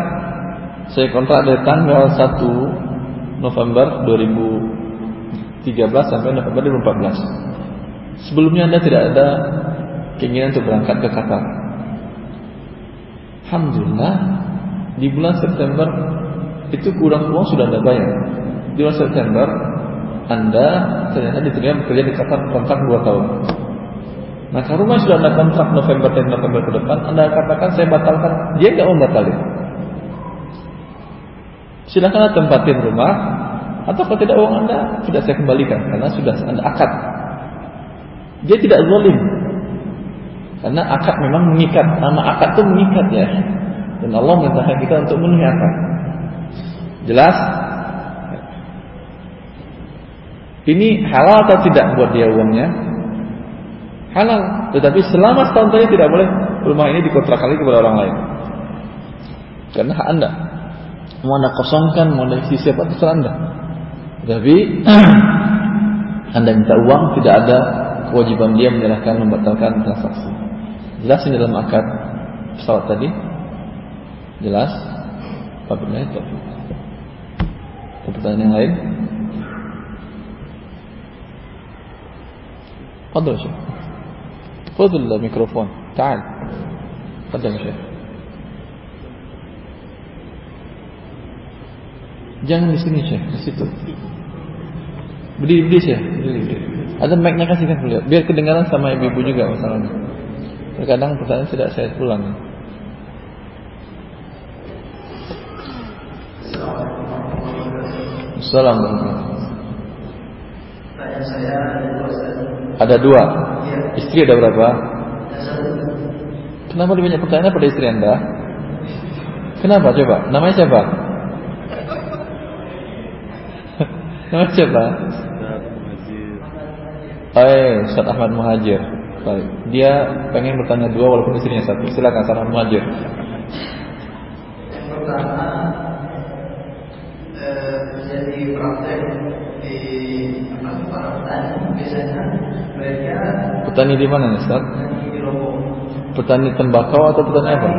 saya kontrak dari tanggal 1 November 2013 sampai November 2014. Sebelumnya Anda tidak ada keinginan untuk berangkat ke Qatar. Alhamdulillah di bulan September itu kurang uang sudah Anda bayar. Di bulan September anda ternyata diterima bekerja di Qatar kontrak 2 tahun. Nah kalau rumah sudah ada kontrak November dan November ke depan, Anda katakan saya batalkan, dia nggak mau batalin. Silahkan tempatin rumah, atau kalau tidak uang Anda tidak saya kembalikan karena sudah Anda akad. Dia tidak zalim. Karena akad memang mengikat, nama akad itu mengikat ya. Dan Allah memerintahkan kita untuk memenuhi akad. Jelas? Ini halal atau tidak buat dia uangnya? Halal. Tetapi selama setahun tadi tidak boleh rumah ini dikontrak lagi kepada orang lain. Karena hak anda. Mau anda kosongkan, mau anda isi siapa terserah anda. Tapi anda minta uang tidak ada kewajiban dia menyerahkan membatalkan transaksi. Jelas ini dalam akad pesawat tadi? Jelas? Apabila itu. Pertanyaan yang lain? تفضل يا شيخ خذ الميكروفون تعال تفضل يا شيخ Jangan di sini Syekh, di situ. Berdiri, berdiri Syekh, berdiri, berdiri. Ada mic-nya kasih kan beliau, biar kedengaran sama ibu-ibu juga masalahnya. Terkadang pertanyaan tidak saya ulang. Assalamualaikum. ada dua. Istri ada berapa? Kenapa lebih banyak pertanyaan pada istri anda? Kenapa coba? Namanya siapa? Namanya siapa? Oh, Ustaz Ahmad Muhajir. Baik. Dia pengen bertanya dua walaupun istrinya satu. Silakan Ustaz Ahmad Muhajir. Yang pertama, eh, jadi praktek di apa para petani biasanya mereka Petani di mana nih Ustaz? petani tembakau atau petani apa?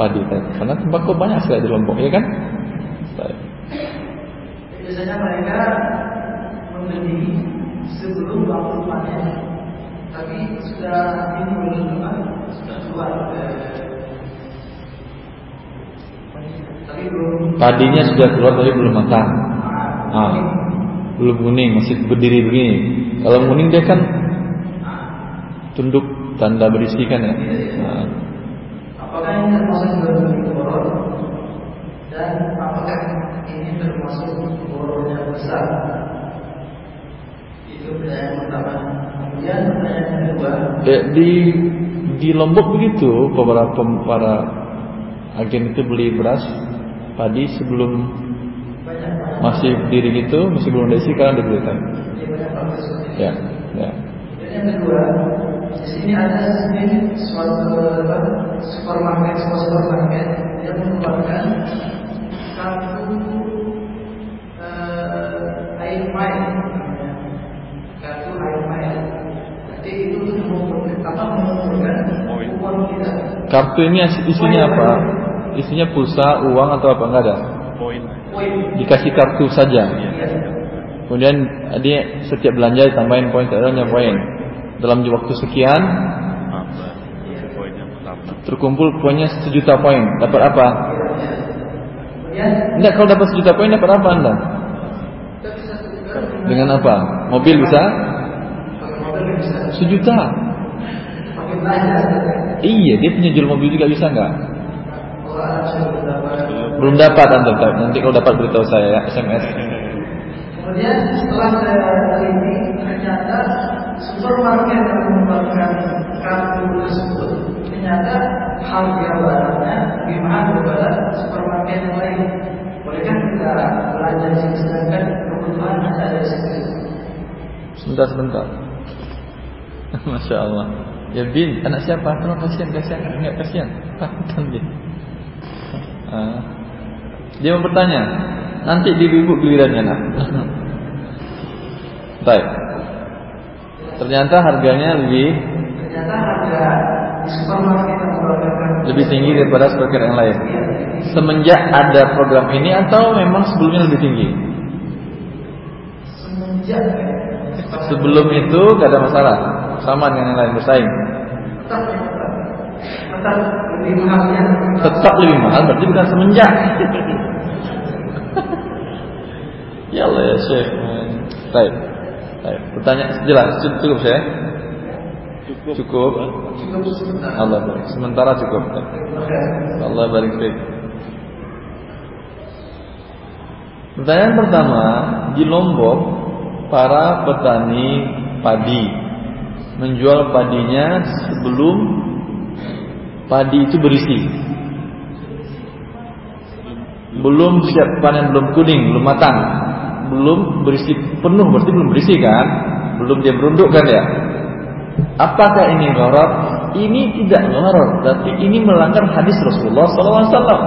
Padi, padi. Karena tembakau banyak sekali di Lombok, ya kan? Baik. Biasanya mereka membeli sebelum waktu panen, tapi sudah apa? Sudah keluar. eh, Tapi belum. Padinya sudah keluar tapi belum matang. Ah, belum kuning, masih berdiri begini. Kalau kuning dia kan tunduk tanda berisi kan ya. Nah, Apakah ini termasuk boror dan apakah ini termasuk boror yang besar? Itu pertanyaan pertama. Kemudian pertanyaan kedua, di di Lombok begitu beberapa para agen itu beli beras padi sebelum masih diri gitu masih belum diisi seperti itu. ya ya Dan yang kedua, di sini ada sini suatu apa, supermarket, sebuah supermarket yang mengeluarkan kartu eh, air main, namanya. kartu air main. Nanti itu untuk mengumpulkan apa mengumpulkan uang kita. kartu ini isinya apa isinya pulsa uang atau apa enggak ada. Dikasih kartu saja. Kemudian dia setiap belanja ditambahin poin seadanya poin. Dalam waktu sekian terkumpul poinnya sejuta poin. Dapat apa? Enggak kalau dapat sejuta poin dapat apa anda? Dengan apa? Mobil bisa? Sejuta. Iya dia punya jual mobil juga bisa nggak Kalau anak saya belum dapat. anda nanti kalau dapat beritahu saya ya sms Kemudian setelah saya teliti ternyata supermarket yang mengeluarkan kartu tersebut ternyata harga barangnya lebih mahal daripada supermarket yang lain. Bolehkah kita belanja di sini sedangkan kebutuhan masih ada di situ? sebentar sebentar masya Allah ya bin anak siapa tolong kasihan kasihan enggak kasihan Pakatan dia Ah. Dia mau bertanya nanti di ibu gilirannya nak baik. Ternyata harganya lebih Ternyata harga lebih tinggi daripada supermarket yang lain. Iya, semenjak ada program ini atau memang sebelumnya lebih tinggi? Semenjak sebelum itu gak ada masalah. Sama dengan yang lain bersaing. Tetap tetap. Lebih mahalnya tetap lebih mahal berarti bukan semenjak ya Allah ya Syekh. Baik. Baik. Pertanyaan jelas cukup, cukup. Saya cukup. Cukup sebentar. Allah barik sementara cukup. Allah barik fiik. Pertanyaan pertama di Lombok para petani padi menjual padinya sebelum padi itu berisi. Belum siap panen belum kuning belum matang belum berisi penuh berarti belum berisi kan? Belum dia berunduk kan ya? Apakah ini gharar ini tidak gharar tapi ini melanggar hadis Rasulullah SAW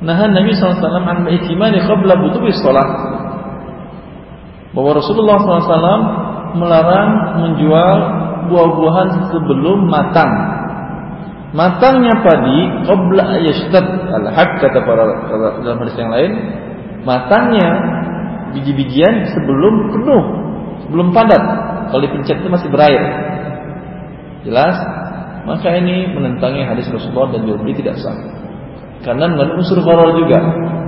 nah Nabi SAW an ma'ikimani qabla butubi sholat. Bahwa Rasulullah SAW melarang menjual buah-buahan sebelum matang. Matangnya padi qabla yashtad al-haq kata para- dalam hadis yang lain matangnya biji-bijian sebelum penuh sebelum padat. Kalau dipencet itu masih berair. Jelas? Maka ini menentangi hadis Rasulullah dan jual beli tidak sah. Karena mengandung unsur gharar juga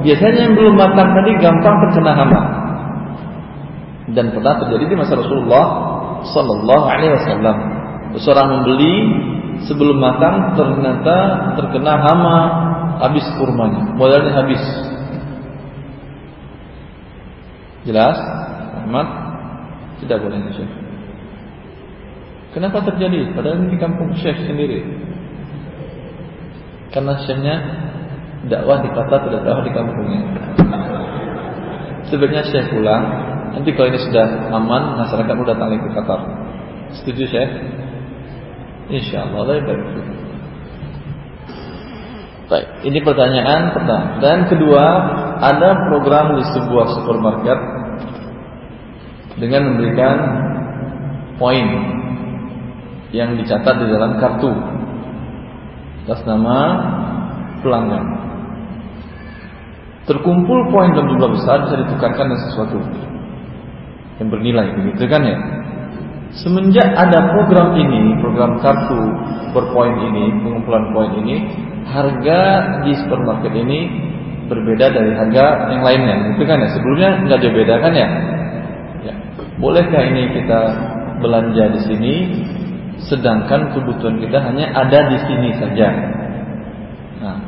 biasanya yang belum matang tadi gampang terkena hama. Dan pernah terjadi di masa Rasulullah Sallallahu Alaihi Wasallam. Seorang membeli sebelum matang ternyata terkena hama habis kurmanya. Modalnya habis jelas? Ahmad? Tidak boleh Syekh. Kenapa terjadi? Padahal di kampung Syekh sendiri. Karena Syekhnya dakwah di kota tidak dakwah di kampungnya. Sebaiknya Syekh pulang. Nanti kalau ini sudah aman masyarakat datang ke Qatar. Setuju Syekh? Insya Allah baik baik. Ini pertanyaan pertama. Dan kedua, ada program di sebuah supermarket dengan memberikan poin yang dicatat di dalam kartu atas nama pelanggan. Terkumpul poin dalam jumlah besar bisa ditukarkan dengan sesuatu yang bernilai, begitu kan ya? Semenjak ada program ini, program kartu berpoin ini, pengumpulan poin ini, harga di supermarket ini berbeda dari harga yang lainnya, itu kan ya? Sebelumnya nggak jauh beda kan ya? ya? Bolehkah ini kita belanja di sini, sedangkan kebutuhan kita hanya ada di sini saja? Nah,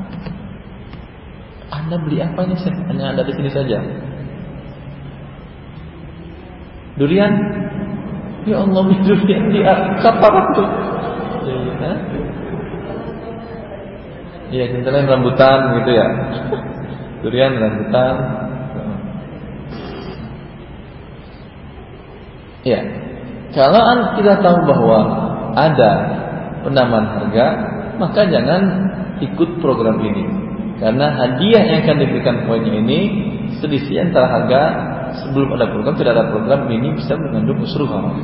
Anda beli apa ini sih? Hanya ada di sini saja. Durian Ya Allah hidupnya di kaparat tuh. Ya, Iya, contohnya rambutan gitu ya. Durian rambutan. Ya. Kalau kita tahu bahwa ada penambahan harga, maka jangan ikut program ini. Karena hadiah yang akan diberikan poinnya ini selisih antara harga sebelum ada program tidak ada program ini bisa mengandung usul haram.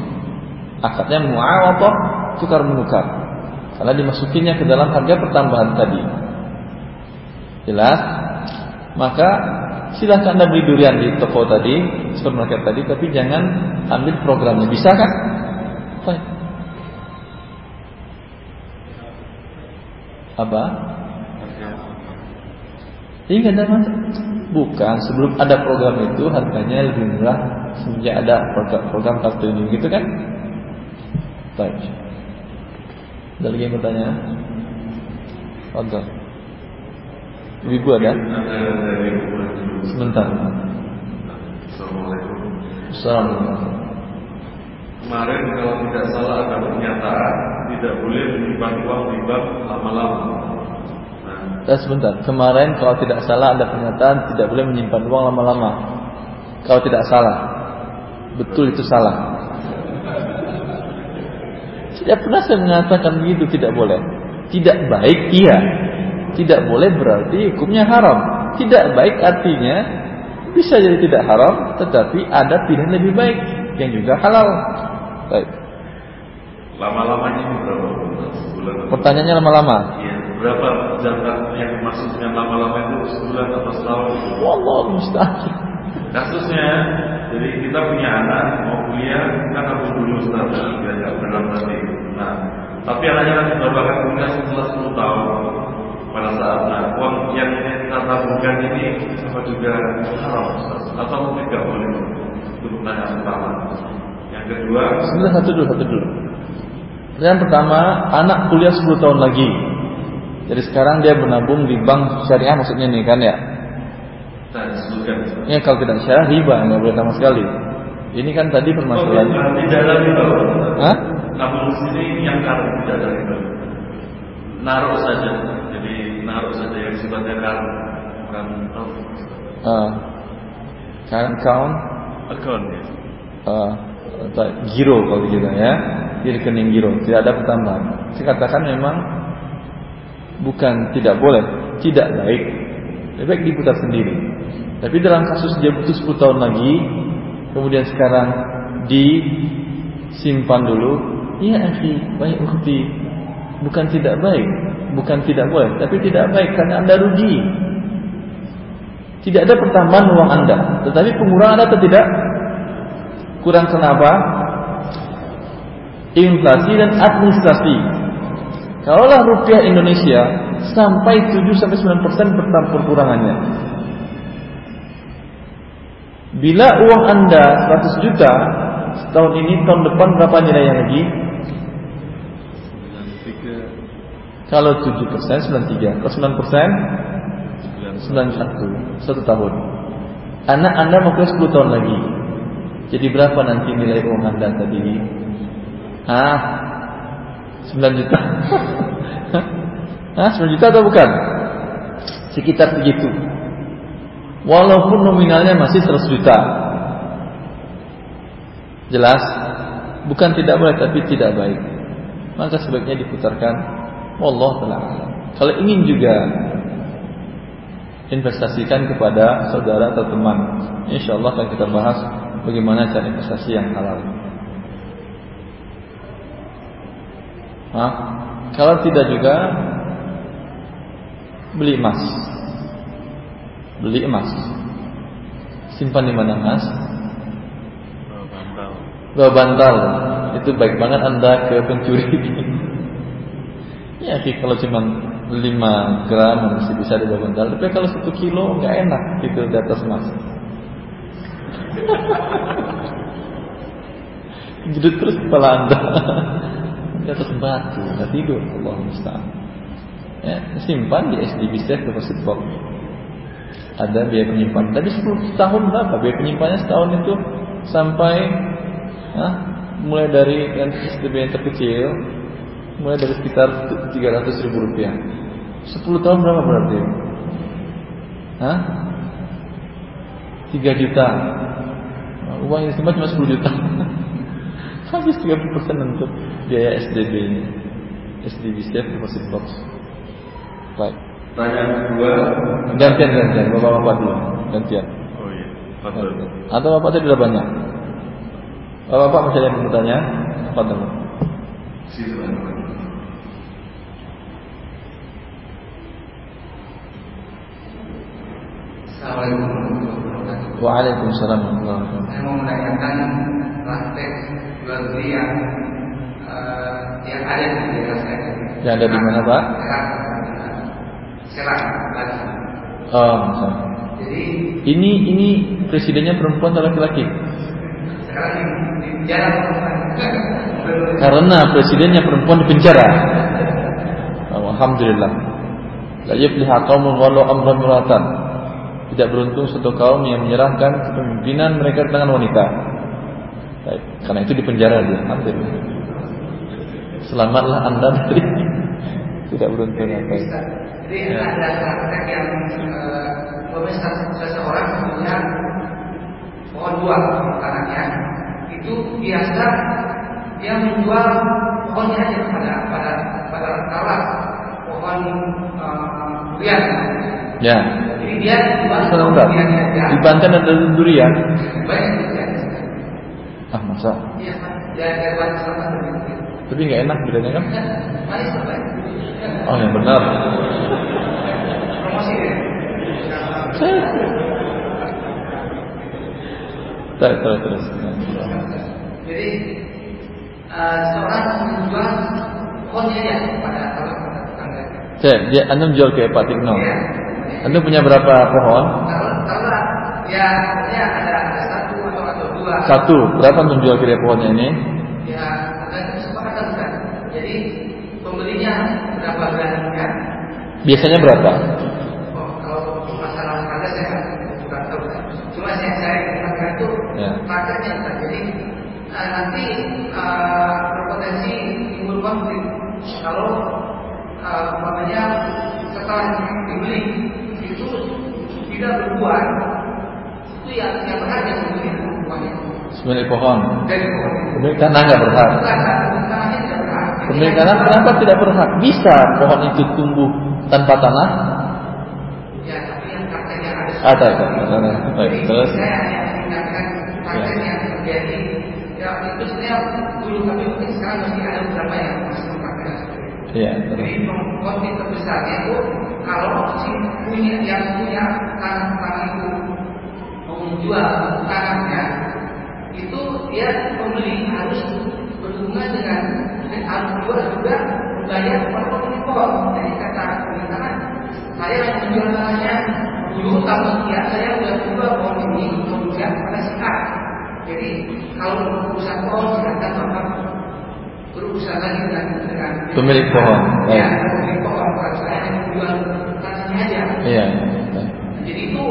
Akadnya muawabah tukar menukar. Karena dimasukinnya ke dalam harga pertambahan tadi. Jelas? Maka silahkan anda beli durian di toko tadi, supermarket tadi, tapi jangan ambil programnya. Bisa kan? Baik. Apa? Ini ada mas? Bukan. Sebelum ada program itu harganya lebih murah semenjak ada program, program kartu ini, gitu kan? Baik. Ada lagi yang bertanya? Ada. Ibu ada? Sebentar. Assalamualaikum. Assalamualaikum. Kemarin kalau tidak salah ada pernyataan tidak boleh menyimpan uang di bank lama-lama. Nah, Eh, sebentar. Kemarin kalau tidak salah ada pernyataan tidak boleh menyimpan uang lama-lama. Kalau tidak salah, betul itu salah. Tidak pernah saya mengatakan begitu tidak boleh. Tidak baik, iya. Tidak boleh berarti hukumnya haram. Tidak baik artinya bisa jadi tidak haram, tetapi ada pilihan lebih baik yang juga halal. Baik. lama-lamanya berapa? Pertanyaannya lama-lama. Iya. Berapa jangka yang dimaksud dengan lama-lama itu sebulan atau setahun? Wallah mustahil. Kasusnya, jadi kita punya anak mau kuliah kan aku dulu Ustaz nggak berat nanti. Nah, tapi anaknya nanti baru akan kuliah setelah 10 tahun pada saat nah uang yang kita tabungkan ini apa juga haram Ustaz atau mungkin nggak boleh itu pertanyaan pertama. Yang kedua, Sebentar satu dulu, satu dulu. Yang pertama, anak kuliah 10 tahun lagi. Jadi sekarang dia menabung di bank syariah maksudnya nih kan ya. Ya kalau tidak syariah riba nggak boleh sama sekali. Ini kan tadi Oh, permasalahan. tidak ada riba. Hah? Tabung di sini yang karun tidak ada riba. Naruh saja. Jadi naruh saja yang sifatnya karun. Bukan oh, Uh, current account, account ya. uh, giro kalau kita ya, di rekening giro tidak ada pertambahan. Saya katakan memang bukan tidak boleh, tidak baik. Lebih baik diputar sendiri. Tapi dalam kasus dia butuh 10 tahun lagi, kemudian sekarang disimpan dulu, iya akhi, baik ukti. Bukan tidak baik, bukan tidak boleh, tapi tidak baik karena Anda rugi. Tidak ada pertambahan uang Anda, tetapi pengurangan atau tidak? Kurang kenapa? Inflasi dan administrasi. Kalaulah rupiah Indonesia sampai 7 sampai 9 persen perkurangannya. Bila uang Anda 100 juta tahun ini, tahun depan berapa nilainya lagi? Kalau 7 persen 93, kalau 9 persen 91 satu tahun. Anak Anda mau kuliah 10 tahun lagi. Jadi berapa nanti nilai uang Anda tadi? Hah? 9 juta. Hah? 9 juta atau bukan? Sekitar begitu. Walaupun nominalnya masih 100 juta. Jelas? Bukan tidak boleh tapi tidak baik. Maka sebaiknya diputarkan Wallah taala alam. Kalau ingin juga investasikan kepada saudara atau teman, insya Allah akan kita bahas bagaimana cara investasi yang halal. Hah? Kalau tidak juga beli emas. Beli emas. Simpan di mana emas? Bawa bantal. Itu baik banget Anda ke pencuri. Ya, sih kalau cuma 5 gram masih bisa dibawa bantal. Tapi kalau 1 kilo nggak enak gitu di atas emas. Jedut terus kepala anda di atas batu, nggak tidur. Allah musta'an. Ya, simpan di SDB Safe Deposit Box. Ada biaya penyimpanan. Tapi 10 tahun berapa? Biaya penyimpanannya setahun itu sampai ah, mulai dari yang SDB yang terkecil mulai dari sekitar 300 ribu rupiah 10 tahun berapa berarti? Hah? 3 juta uang yang cuma 10 juta habis 30% untuk biaya SDB ini. SDB Safe Deposit Box. Baik. Pertanyaan kedua gantian gantian. Bapak-bapak dulu. Gantian. Oh iya Fadol atau bapak tadi sudah banyak? Bapak-bapak masih ada yang bertanya? Apa dulu Silakan Assalamualaikum warahmatullahi wabarakatuh. Waalaikumsalam warahmatullahi wabarakatuh. Saya mau menanyakan praktek jual yang eh, yang ada di daerah saya. Yang ada di mana, Pak? Serang. Oh. Jadi Ini ini presidennya perempuan atau laki-laki? sekarang di, Belum- Karena presidennya perempuan di penjara. Oh, Alhamdulillah. La yufliha qaumun walau amran muratan. Tidak beruntung satu kaum yang menyerahkan kepemimpinan mereka ke tangan wanita. Baik, karena itu di penjara dia. Alhamdulillah. Selamatlah Anda dari tidak beruntung apa itu. Jadi ada praktek yang eh, umpamanya seseorang punya pohon buah di tanahnya itu biasa dia menjual pohonnya aja pada pada pada taruhlah pohon eh, durian. Ya. Jadi dia jual duriannya aja. Di Banten ada durian. Banyak durian. Ah, masa? Iya, Pak. Dan hewan sama begitu. Tapi nggak enak duriannya kan? Apa? Oh, yang benar. Ya. Terus, terus, terus. Jadi eh, seorang menjual pohonnya ya pada tetangga. Cek, dia Anda menjual ke Pak Tikno. Ya. Anda punya berapa pohon? Kalau ya ya ada satu atau atau dua. Satu. Berapa menjual kira pohonnya ini? Ya ada kesepakatan kan. Jadi pembelinya bulannya? Biasanya berapa? Oh, kalau masalah harga saya kurang tahu. Cuma yang saya itu Ya. Jadi eh, nanti eh, berpotensi timbul konflik kalau eh, umpamanya setelah dibeli itu tidak berbuah itu yang yang buahnya Sembilan pohon. dari pohon. Pemilik tanah nggak berhak. Bukan tanahnya Pemilik tanah kenapa tidak berhak? Bisa pohon itu tumbuh tanpa tanah? Ya, tapi yang prakteknya ada. Ada, ada. Baik, terus. saya hanya mengingatkan praktek yang terjadi. Ya, itu sebenarnya dulu tapi mungkin sekarang masih ada beberapa yang masih itu. Iya, terus. Jadi konflik terbesarnya itu kalau si punya yang punya tanah tanah itu menjual tanahnya itu dia pembeli harus harus juga membayar kepada pemilik. Jadi kata tanah saya yang menjual tanahnya dulu tahun sekian saya sudah jual pohon ini kemudian pada si A. Jadi kalau perusahaan pohon silakan bapak berurusan lagi dengan dengan Pemilik pohon. Ya, pemilik pohon bukan saya yang menjual tanahnya aja. Iya. Jadi itu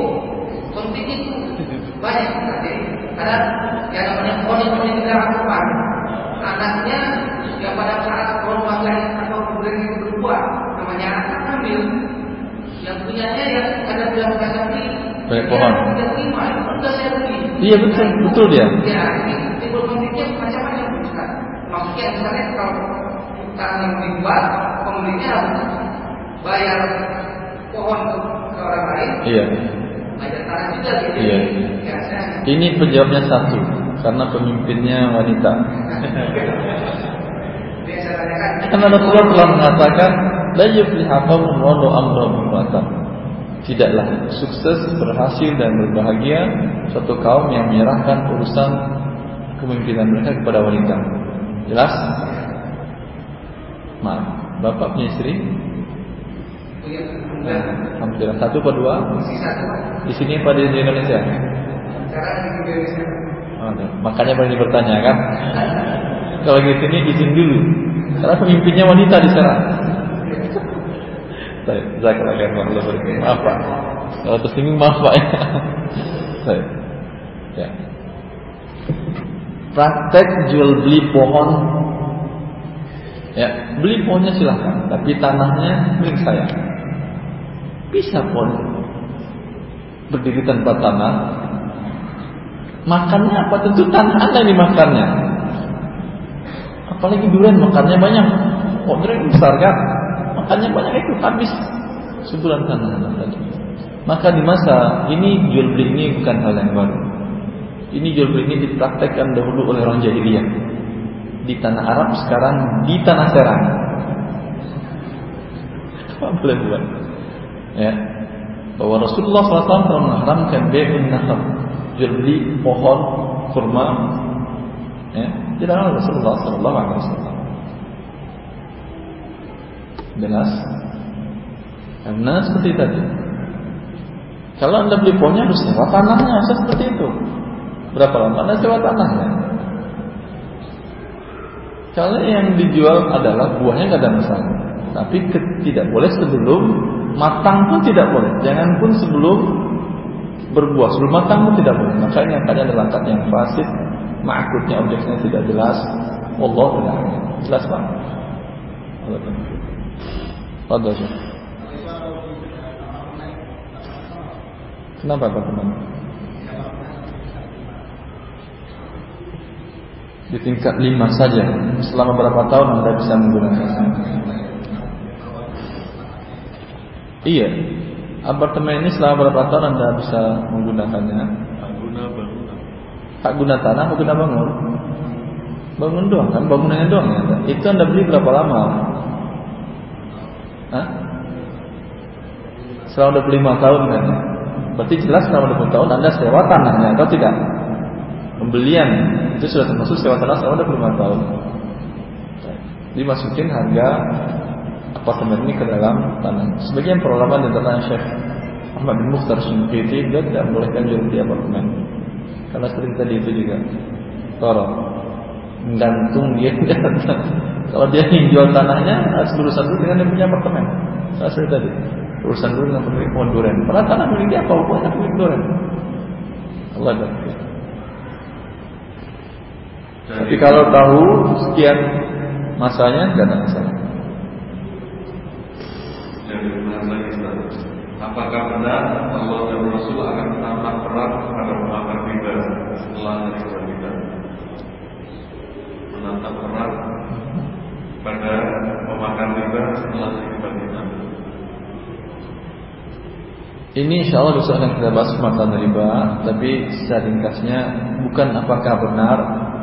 konfliknya itu banyak. Jadi ada yang namanya pohon yang punya tiga rangkuman. Anaknya yang pada saat pohon mangga atau kemudian itu berbuah namanya anak ambil. Yang punyanya yang ada bilang kata. Banyak pohon. Iya betul, betul dia. Ya, ini timbul konfliknya macam-macam Ustaz. Maksudnya misalnya kalau tanah yang dibuat, pembelinya harus bayar pohon ke, ke orang lain, Iya. bayar tanah juga gitu. Iya. Ya, saya Ini penjawabnya satu, karena pemimpinnya wanita. Karena Rasulullah telah mengatakan, la yufliha qaumun walau amrun imra'atan." Tidaklah sukses, berhasil dan berbahagia suatu kaum yang menyerahkan urusan kepemimpinan mereka kepada wanita. Jelas? Maaf, Bapak punya istri? Nah. Alhamdulillah. Satu atau dua? Satu. Di sini apa di Indonesia? Di. Oh, makanya berani bertanya kan? Kalau gitu ini izin dulu. Karena pemimpinnya wanita di sana. Zakat. Maaf Pak. Kalau tersinggung maaf Pak. Baik. Ya. praktek jual beli pohon ya beli pohonnya silahkan tapi tanahnya milik saya bisa pohon berdiri tanpa tanah makannya apa tentu tanah anda ini makannya apalagi durian makannya banyak. Oh durian besar kan makannya banyak itu habis. Sebulan anda tadi. Maka di masa ini jual beli ini bukan hal yang baru. Ini jual beli ini dipraktekkan dahulu oleh orang jahiliyah. Di tanah Arab sekarang di tanah Serang. Apa boleh buat? Ya. Bahwa Rasulullah SAW telah mengharamkan be'un nakhal jual beli pohon kurma. Ya di dalam Rasulullah Sallallahu Alaihi Wasallam. Jelas? Karena seperti tadi. Kalau anda beli pohonnya harus sewa tanahnya seperti itu. Berapa lama anda sewa tanahnya? Kalau yang dijual adalah buahnya nggak ada masalah. Tapi tidak boleh sebelum matang pun tidak boleh. Jangan pun sebelum berbuah. Sebelum matang pun tidak boleh. Maka ini akadnya adalah akad yang fasid ma'akudnya objeknya tidak jelas. Allah tidak jelas pak. Allah Kenapa Pak teman? Di tingkat lima saja. Selama berapa tahun Anda bisa menggunakannya? Iya. Apartemen ini selama berapa tahun Anda bisa menggunakannya? Hak guna tanah, hak guna bangun. Bangun doang kan, bangunannya doang ya. Itu Anda beli berapa lama? Hah? Selama 25 tahun kan? Berarti jelas selama 20 tahun Anda sewa tanahnya atau tidak? Pembelian itu sudah termasuk sewa tanah selama 25 tahun. Dimasukin harga apartemen ini ke dalam tanah. Sebagian ulama dan tentang Syekh Ahmad bin Mukhtar Syinqiti dia tidak membolehkan jual beli apartemen. Karena seperti tadi itu juga korong menggantung dia kalau dia ingin jual tanahnya harus berurusan dulu dengan yang punya apartemen. Saya seperti tadi urusan dulu dengan pemilik pohon durian. Padahal tanah milik dia apa pokoknya pemilik durian. Allah berfirman. Tapi kalau tahu sekian masanya tidak ada masalah. Lagi. Apakah benar Allah dan Rasul akan menambah perang kepada pemakan riba setelah dari kita? Menantang perang pada pemakan riba setelah dari kita. Ini insya Allah besok akan kita bahas pemakan riba Tapi secara ringkasnya Bukan apakah benar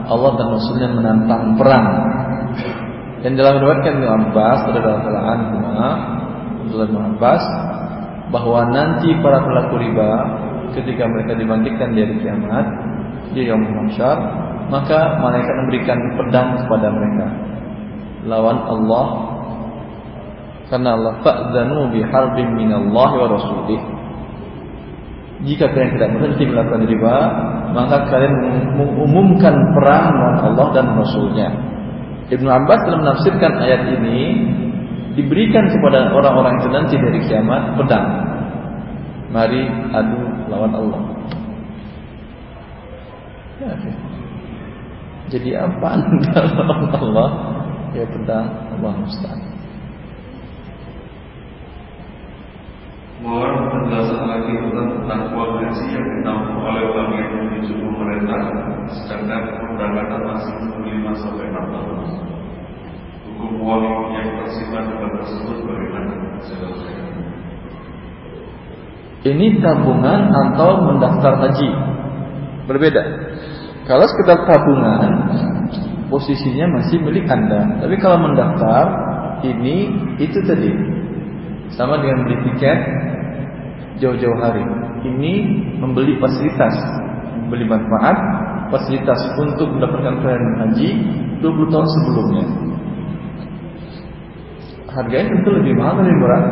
Allah dan Rasulnya menantang perang Dan dalam riwayatkan Ibnu Abbas Adalah kalangan Abdullah bin Abbas Bahwa nanti para pelaku riba Ketika mereka dibangkitkan dari kiamat Di Yom Mahsyar Maka mereka memberikan pedang kepada mereka Lawan Allah Karena Allah Fa'zanu biharbin minallahi wa rasulih jika kalian tidak berhenti melakukan riba, maka kalian mengumumkan perang melawan Allah dan Rasulnya. Ibnu Abbas dalam menafsirkan ayat ini diberikan kepada orang-orang yang nanti dari kiamat pedang. Mari adu lawan Allah. Jadi apa Allah? Ya pedang Allah Musta'an. Mohon penjelasan lagi tentang uang gaji yang ditampung oleh bank yang menuju pemerintah, sedangkan pemberangkatan masih menunggu 5 sampai 6 tahun. Hukum uang yang tersimpan di bank tersebut bagaimana? Ini tabungan atau mendaftar haji Berbeda Kalau sekedar tabungan Posisinya masih milik anda. Tapi kalau mendaftar Ini, itu tadi. Sama dengan beli tiket Jauh-jauh hari. Ini membeli fasilitas Membeli manfaat Fasilitas untuk mendapatkan pelayanan haji 20 tahun sebelumnya. Harganya tentu lebih mahal lebih murah.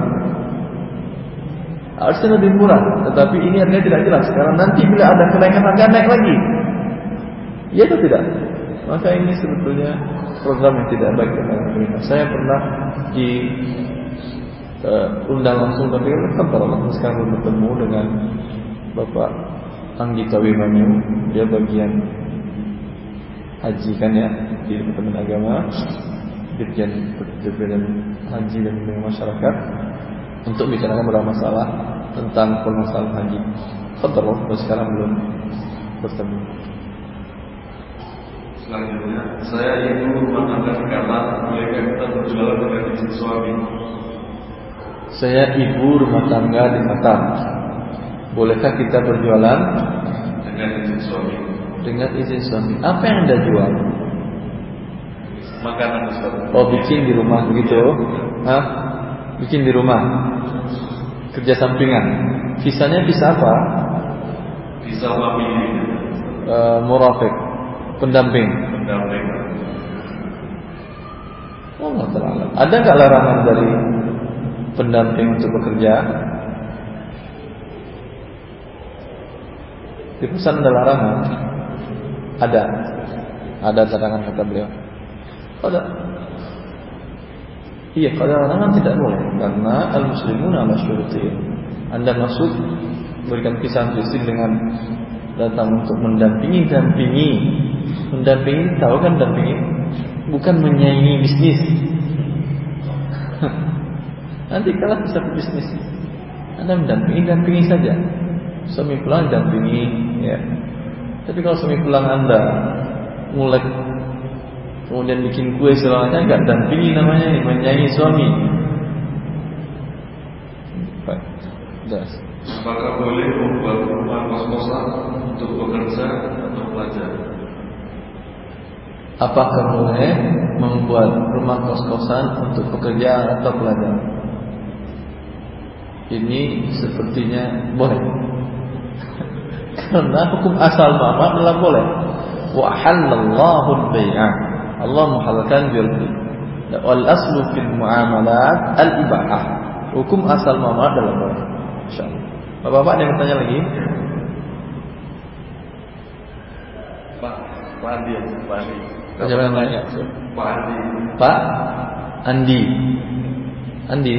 Harusnya lebih murah, tetapi ini harganya tidak jelas. Karena nanti bila ada kenaikan harga naik lagi, ya itu tidak. Maka ini sebetulnya program yang tidak baik kepada pemerintah. Saya pernah di uh, undang langsung tapi kan para sekarang bertemu dengan Bapak Anggita Wimanyu, dia bagian haji kan ya di Departemen Agama Dirjen Dirjen Haji dan Bimbingan Masyarakat untuk bicarakan beberapa masalah tentang permasalahan haji. Fadl, sekarang belum bertemu. Selanjutnya, saya ibu rumah tangga sekarang, bolehkah kita berjualan dengan izin suami? Saya ibu rumah tangga di Qatar. Bolehkah kita berjualan dengan izin suami? Dengan izin suami. Apa yang anda jual? Makanan Ustaz. Oh bikin di rumah begitu? Hah? Bikin di rumah? Kerja sampingan. Visanya visa apa? Bisa family. Uh, murafik. Pendamping. Pendamping. Oh, terlalu. Ada nggak larangan dari pendamping untuk bekerja? Di pesan ada larangan. Ada. Ada larangan kata beliau. Ada. Iya, kalau larangan tidak boleh karena al-muslimuna ala syurutin. Anda masuk berikan kisah istri dengan datang untuk mendampingi dampingi mendampingi tahu kan dampingi bukan menyaingi bisnis. Nanti kalah bisa bisnis. Anda mendampingi dampingi saja. Suami pulang dampingi ya. Tapi kalau suami pulang anda mulai kemudian bikin kue selamanya nggak dampingi namanya menyaingi suami. Jelas Apakah boleh membuat rumah kos-kosan untuk bekerja atau belajar? Apakah boleh membuat rumah kos-kosan untuk pekerja atau pelajar? Ini sepertinya boleh. Karena hukum asal mama adalah boleh. Wa halallahu al-bai'a. Allah menghalalkan jual beli. Wal aslu fil muamalat al-ibahah. Hukum asal mama adalah boleh. Insyaallah. Bapak-bapak ada yang bertanya lagi? Pak, Pak Andi, Pak Andi. Siapa yang nanya? Pak Andi. Pak Andi. Andi.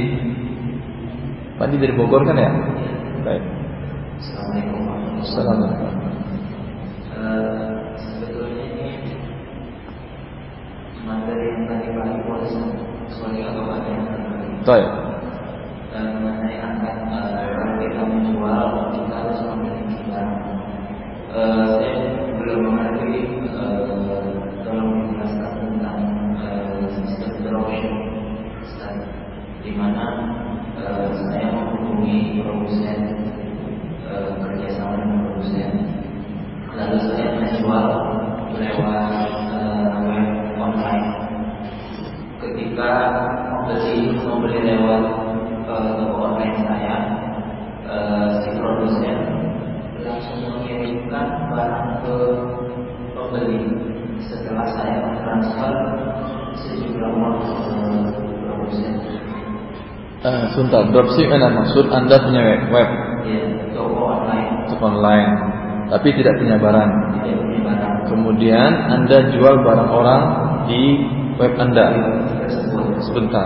Pak Andi dari Bogor kan ya? Baik. Assalamualaikum warahmatullahi Assalamualaikum. Eh, sebetulnya ini materi yang tadi boleh sorry atau ada yang Baik. Mengenai angkat eh, kalau kita menjual kita harus memiliki barang. Eh, saya menjual lewat eh, web online. Ketika membeli membeli lewat eh, toko online saya eh, si produsen langsung mengirimkan barang ke pembeli. Setelah saya mentransfer sejumlah uang ke produsen. Eh, sebentar, dropship anda maksud anda punya web, web ya toko online. Untuk online, tapi tidak punya barang. Kemudian anda jual barang orang di web anda. Sebentar.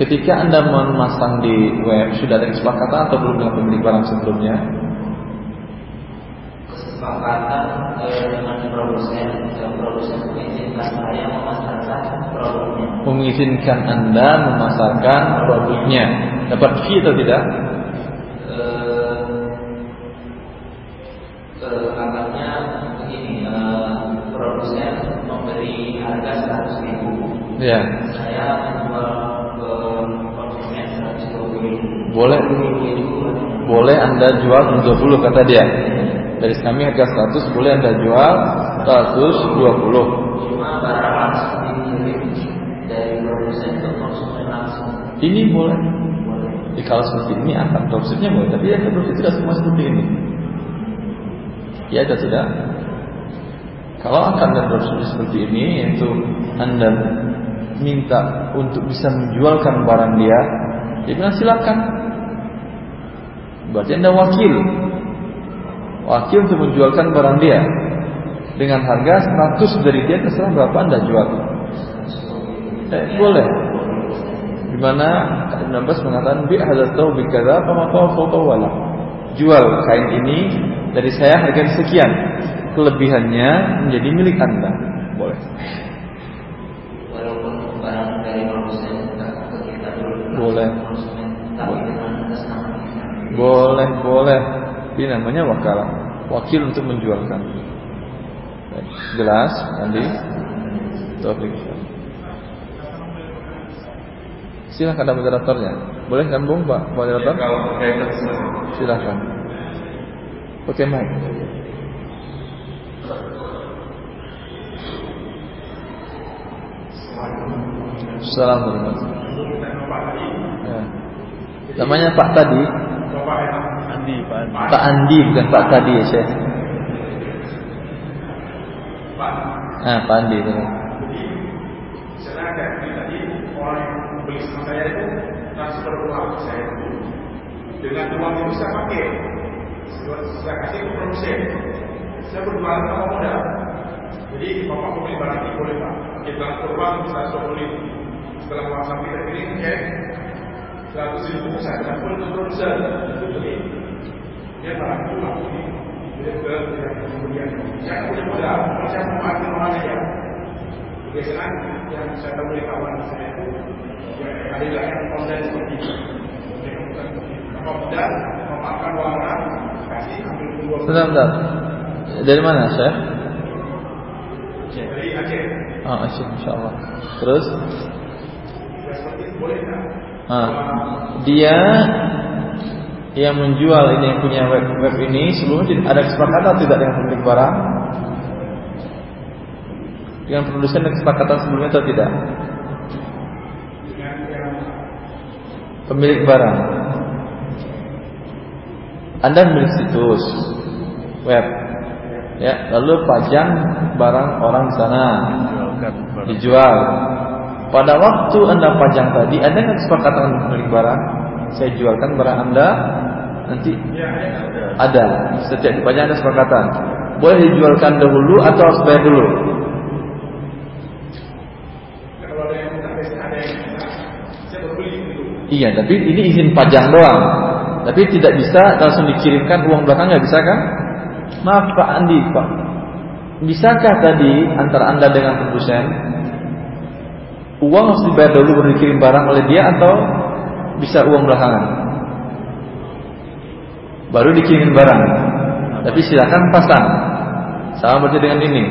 Ketika anda memasang di web sudah ada kesepakatan atau belum dengan pemilik barang sebelumnya? kesepakatan eh, dengan produsen produsen mengizinkan saya memasarkan produknya Mengizinkan anda memasarkan produknya. Dapat fee atau tidak? Ya. saya menjual ke konsumen 120 ribu Boleh. Boleh anda jual 20 kata dia. Dari kami harga 100 boleh anda jual 120. cuma barang langsung dikirim dari produsen ke konsumen langsung Ini boleh. Jadi kalau seperti ini akan dropshipnya boleh, tapi yang dropship tidak semua seperti ini. Ya atau tidak? Kalau akan dropship seperti ini, yaitu anda minta untuk bisa menjualkan barang dia, dia bilang silakan. Berarti anda wakil, wakil untuk menjualkan barang dia dengan harga 100 dari dia terserah berapa anda jual. Eh, boleh. Di mana Ibn Abbas mengatakan bi hadzal tau bi kadza fa fawqa wala. Jual kain ini dari saya harga sekian. Kelebihannya menjadi milik Anda. Boleh. Walaupun barang dari produsen ke kita dulu. Boleh. Konsumen, tapi dengan atas nama kita. Boleh, boleh. Ini namanya wakalah. Wakil untuk menjualkan. Baik. Jelas, Andi? Topik. Silahkan ada moderatornya. Boleh kan, Bung, Pak Ya, moderator? dengan Silahkan. Oke, Mike. Assalamualaikum. Ya. Namanya Pak tadi. Andi, Pak Andi. Pak Andi bukan Pak tadi ya, Syekh. Ah, Pak Andi. betul. Misalnya kayak tadi tadi orang yang beli sama saya itu transfer uang ke saya itu dengan uang itu saya pakai saya, saya kasih ke produsen saya berjualan sama modal jadi bapak mau beli barang ini boleh pak kita uang bisa saya beli setelah uang sampai ke sini cek seratus ribu saya transfer ke produsen jadi dia barang itu di dia ke yang kemudian saya punya modal saya pakai orang aja Biasanya yang saya tahu dari kawan saya itu ada yang online seperti itu. Mereka bukan seperti itu. Apa mudah memakan uang orang, kasih ambil dua Bentar, bentar. Dari mana, Syekh? dari Aceh. Ah, Aceh, insyaallah. Terus? Ya seperti itu boleh? Ah, dia yang menjual ini yang punya web web ini sebelumnya ada kesepakatan tidak dengan pemilik barang? Dengan produsen ada kesepakatan sebelumnya atau tidak? Pemilik barang. Anda milik situs web ya lalu pajang barang orang sana. Dijual pada waktu Anda pajang tadi ada nggak kesepakatan dengan pemilik barang saya jualkan barang Anda nanti ada setiap dipajang ada kesepakatan boleh dijualkan dahulu atau harus bayar dulu. Iya, tapi ini izin pajang doang. Tapi tidak bisa langsung dikirimkan uang belakangnya, bisa kan? Maaf Pak Andi, Pak. Bisakah tadi antara Anda dengan produsen uang harus dibayar dulu baru dikirim barang oleh dia atau bisa uang belakangan? Baru dikirim barang. Tapi silakan pasang. Sama berarti dengan ini.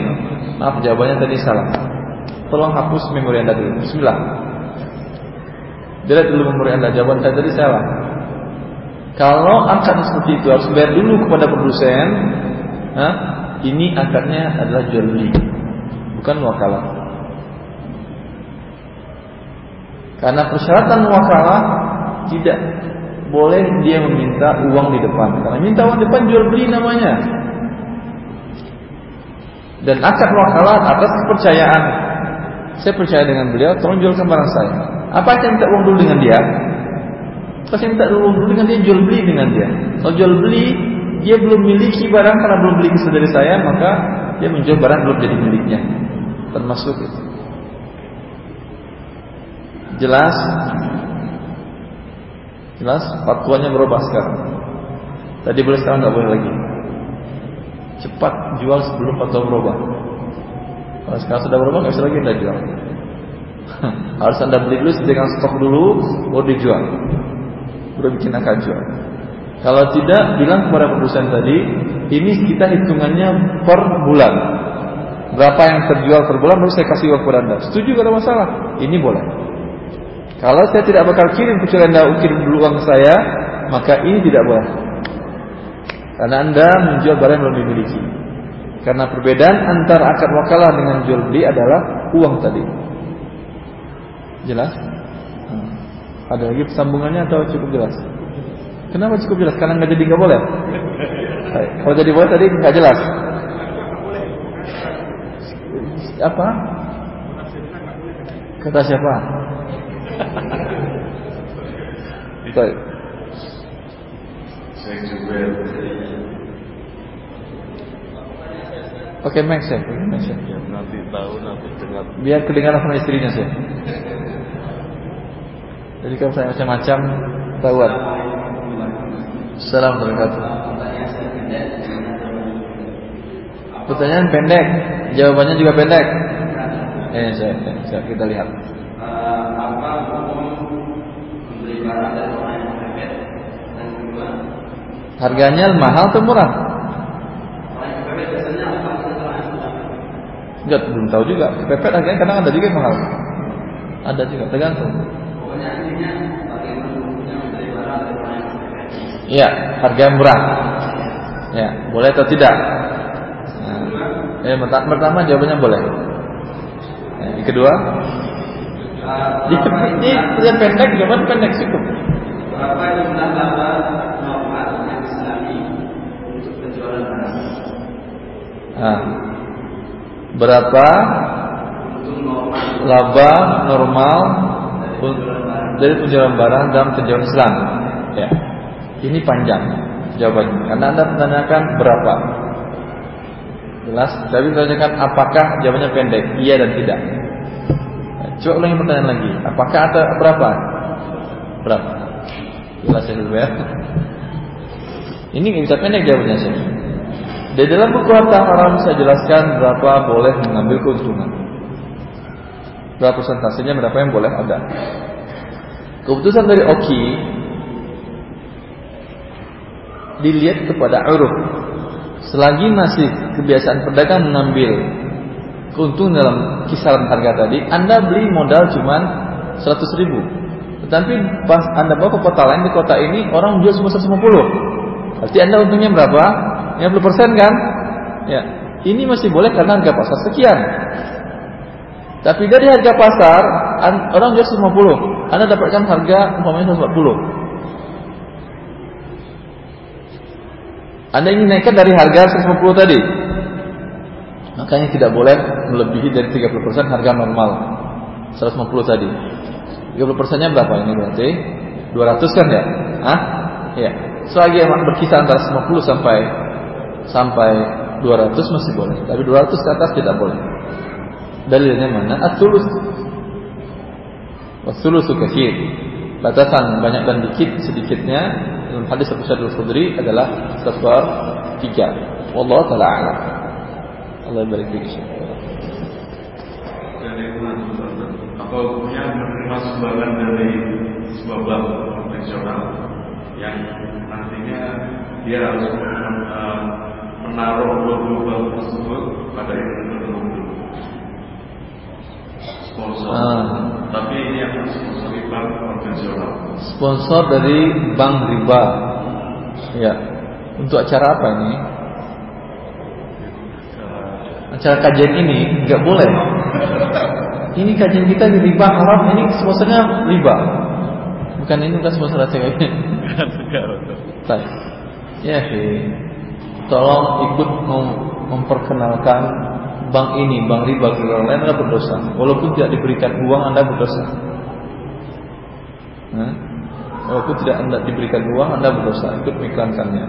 Maaf jawabannya tadi salah. Tolong hapus memori Anda dulu. Bismillah. Dilihat dulu memori anda Jawaban saya tadi salah Kalau akad seperti itu Harus bayar dulu kepada produsen? Ini akadnya adalah jual beli Bukan wakalah Karena persyaratan wakalah Tidak boleh dia meminta uang di depan Karena minta uang di depan jual beli namanya Dan akad wakalah atas kepercayaan Saya percaya dengan beliau Tolong jualkan barang saya apa saya minta uang dulu dengan dia? Apa saya minta uang dulu dengan dia jual beli dengan dia? Kalau jual beli dia belum miliki barang karena belum beli kisah dari saya maka dia menjual barang belum jadi miliknya. Termasuk itu. Jelas? Jelas? Fatwanya berubah sekarang. Tadi boleh sekarang nggak boleh lagi. Cepat jual sebelum fatwa berubah. Kalau sekarang sudah berubah nggak bisa lagi anda jual. Harus anda beli dulu sediakan stok dulu baru dijual Baru bikin akad jual Kalau tidak bilang kepada produsen tadi Ini kita hitungannya per bulan Berapa yang terjual per bulan baru saya kasih uang kepada anda Setuju ada masalah Ini boleh Kalau saya tidak bakal kirim kecuali anda kirim dulu uang saya Maka ini tidak boleh Karena anda menjual barang yang belum dimiliki Karena perbedaan antara akad wakalah dengan jual beli adalah uang tadi Jelas? Hmm. Ada lagi sambungannya atau cukup jelas? Kenapa cukup jelas? Karena nggak jadi nggak boleh. Kalau jadi boleh tadi nggak jelas. Apa? Kata siapa? Baik. mic saya. Ya, nanti tahu nanti dengar. Biar kedengaran sama istrinya saya. Jadi kalau saya macam-macam tahuan. Assalamualaikum Pertanyaan pendek, jawabannya juga pendek. Eh, saya, saya, kita lihat. Eh, apa hukum membeli barang dari orang yang mepet dan kedua Harganya mahal atau murah? orang yang mepet biasanya apa orang yang sudah Enggak, belum tahu juga. Kepepet harganya kadang ada juga yang mahal. Ada juga, tergantung. pokoknya intinya bagaimana hukumnya membeli barang dari orang yang mepet Iya, harga murah. Ya, boleh atau tidak? Nah, eh, perta- pertama jawabannya boleh. Yang kedua, Ini pertanyaan pendek, jawaban pendek cukup. berapa jumlah laba normal yang diselami untuk penjualan barang Nah, berapa laba normal dari penjualan barang dalam penjualan Islam? Ya, ini panjang jawabannya. Karena anda menanyakan berapa, jelas. Tapi menanyakan apakah jawabannya pendek, iya dan tidak. Coba ulangi pertanyaan lagi. Apakah ada berapa? Berapa? Jelas ya dulu ya. Ini bisa pendek jawabannya sih. Di dalam buku harta haram saya jelaskan berapa boleh mengambil keuntungan. Berapa persentasenya berapa yang boleh ada. Keputusan dari Oki dilihat kepada uruf. Selagi masih kebiasaan pedagang mengambil keuntungan dalam kisaran harga tadi, Anda beli modal cuman 100 ribu. Tetapi pas Anda bawa ke kota lain, di kota ini orang jual cuma 150. Berarti Anda untungnya berapa? 50% kan? Ya. Ini masih boleh karena harga pasar sekian. Tapi dari harga pasar an- orang jual 150, Anda dapatkan harga umpamanya 140. Anda ingin naikkan dari harga 150 tadi. Makanya tidak boleh melebihi dari 30% harga normal 150 tadi. 30 nya berapa ini berarti? 200 kan ya? Hah? Iya. Selagi emang berkisar antara 50 sampai sampai 200 masih boleh. Tapi 200 ke atas tidak boleh. Dalilnya mana? At-tulus. Was-sulusu katsir. Batasan banyak dan dikit sedikitnya dalam hadis Abu Sa'id Al-Khudri adalah seper tiga. Wallahu taala a'lam. Allah barik fiik. Itu apa hukumnya menerima sumbangan dari sebuah bank konvensional yang nantinya dia harus eh, menaruh logo bank tersebut pada tertentu. Sponsor. Ah. Tapi ini yang sponsori bank konvensional. Sponsor dari bank riba. Ya. Untuk acara apa ini? Acara kajian ini nggak boleh. Ini kajian kita di riba haram, ini sponsornya riba. Bukan ini bukan sponsor ini. Baik. Ya, hi. tolong ikut mem- memperkenalkan bank ini, bank riba ke orang lain berdosa. Walaupun tidak diberikan uang Anda berdosa. Hah? Walaupun tidak Anda diberikan uang Anda berdosa, ikut mengiklankannya.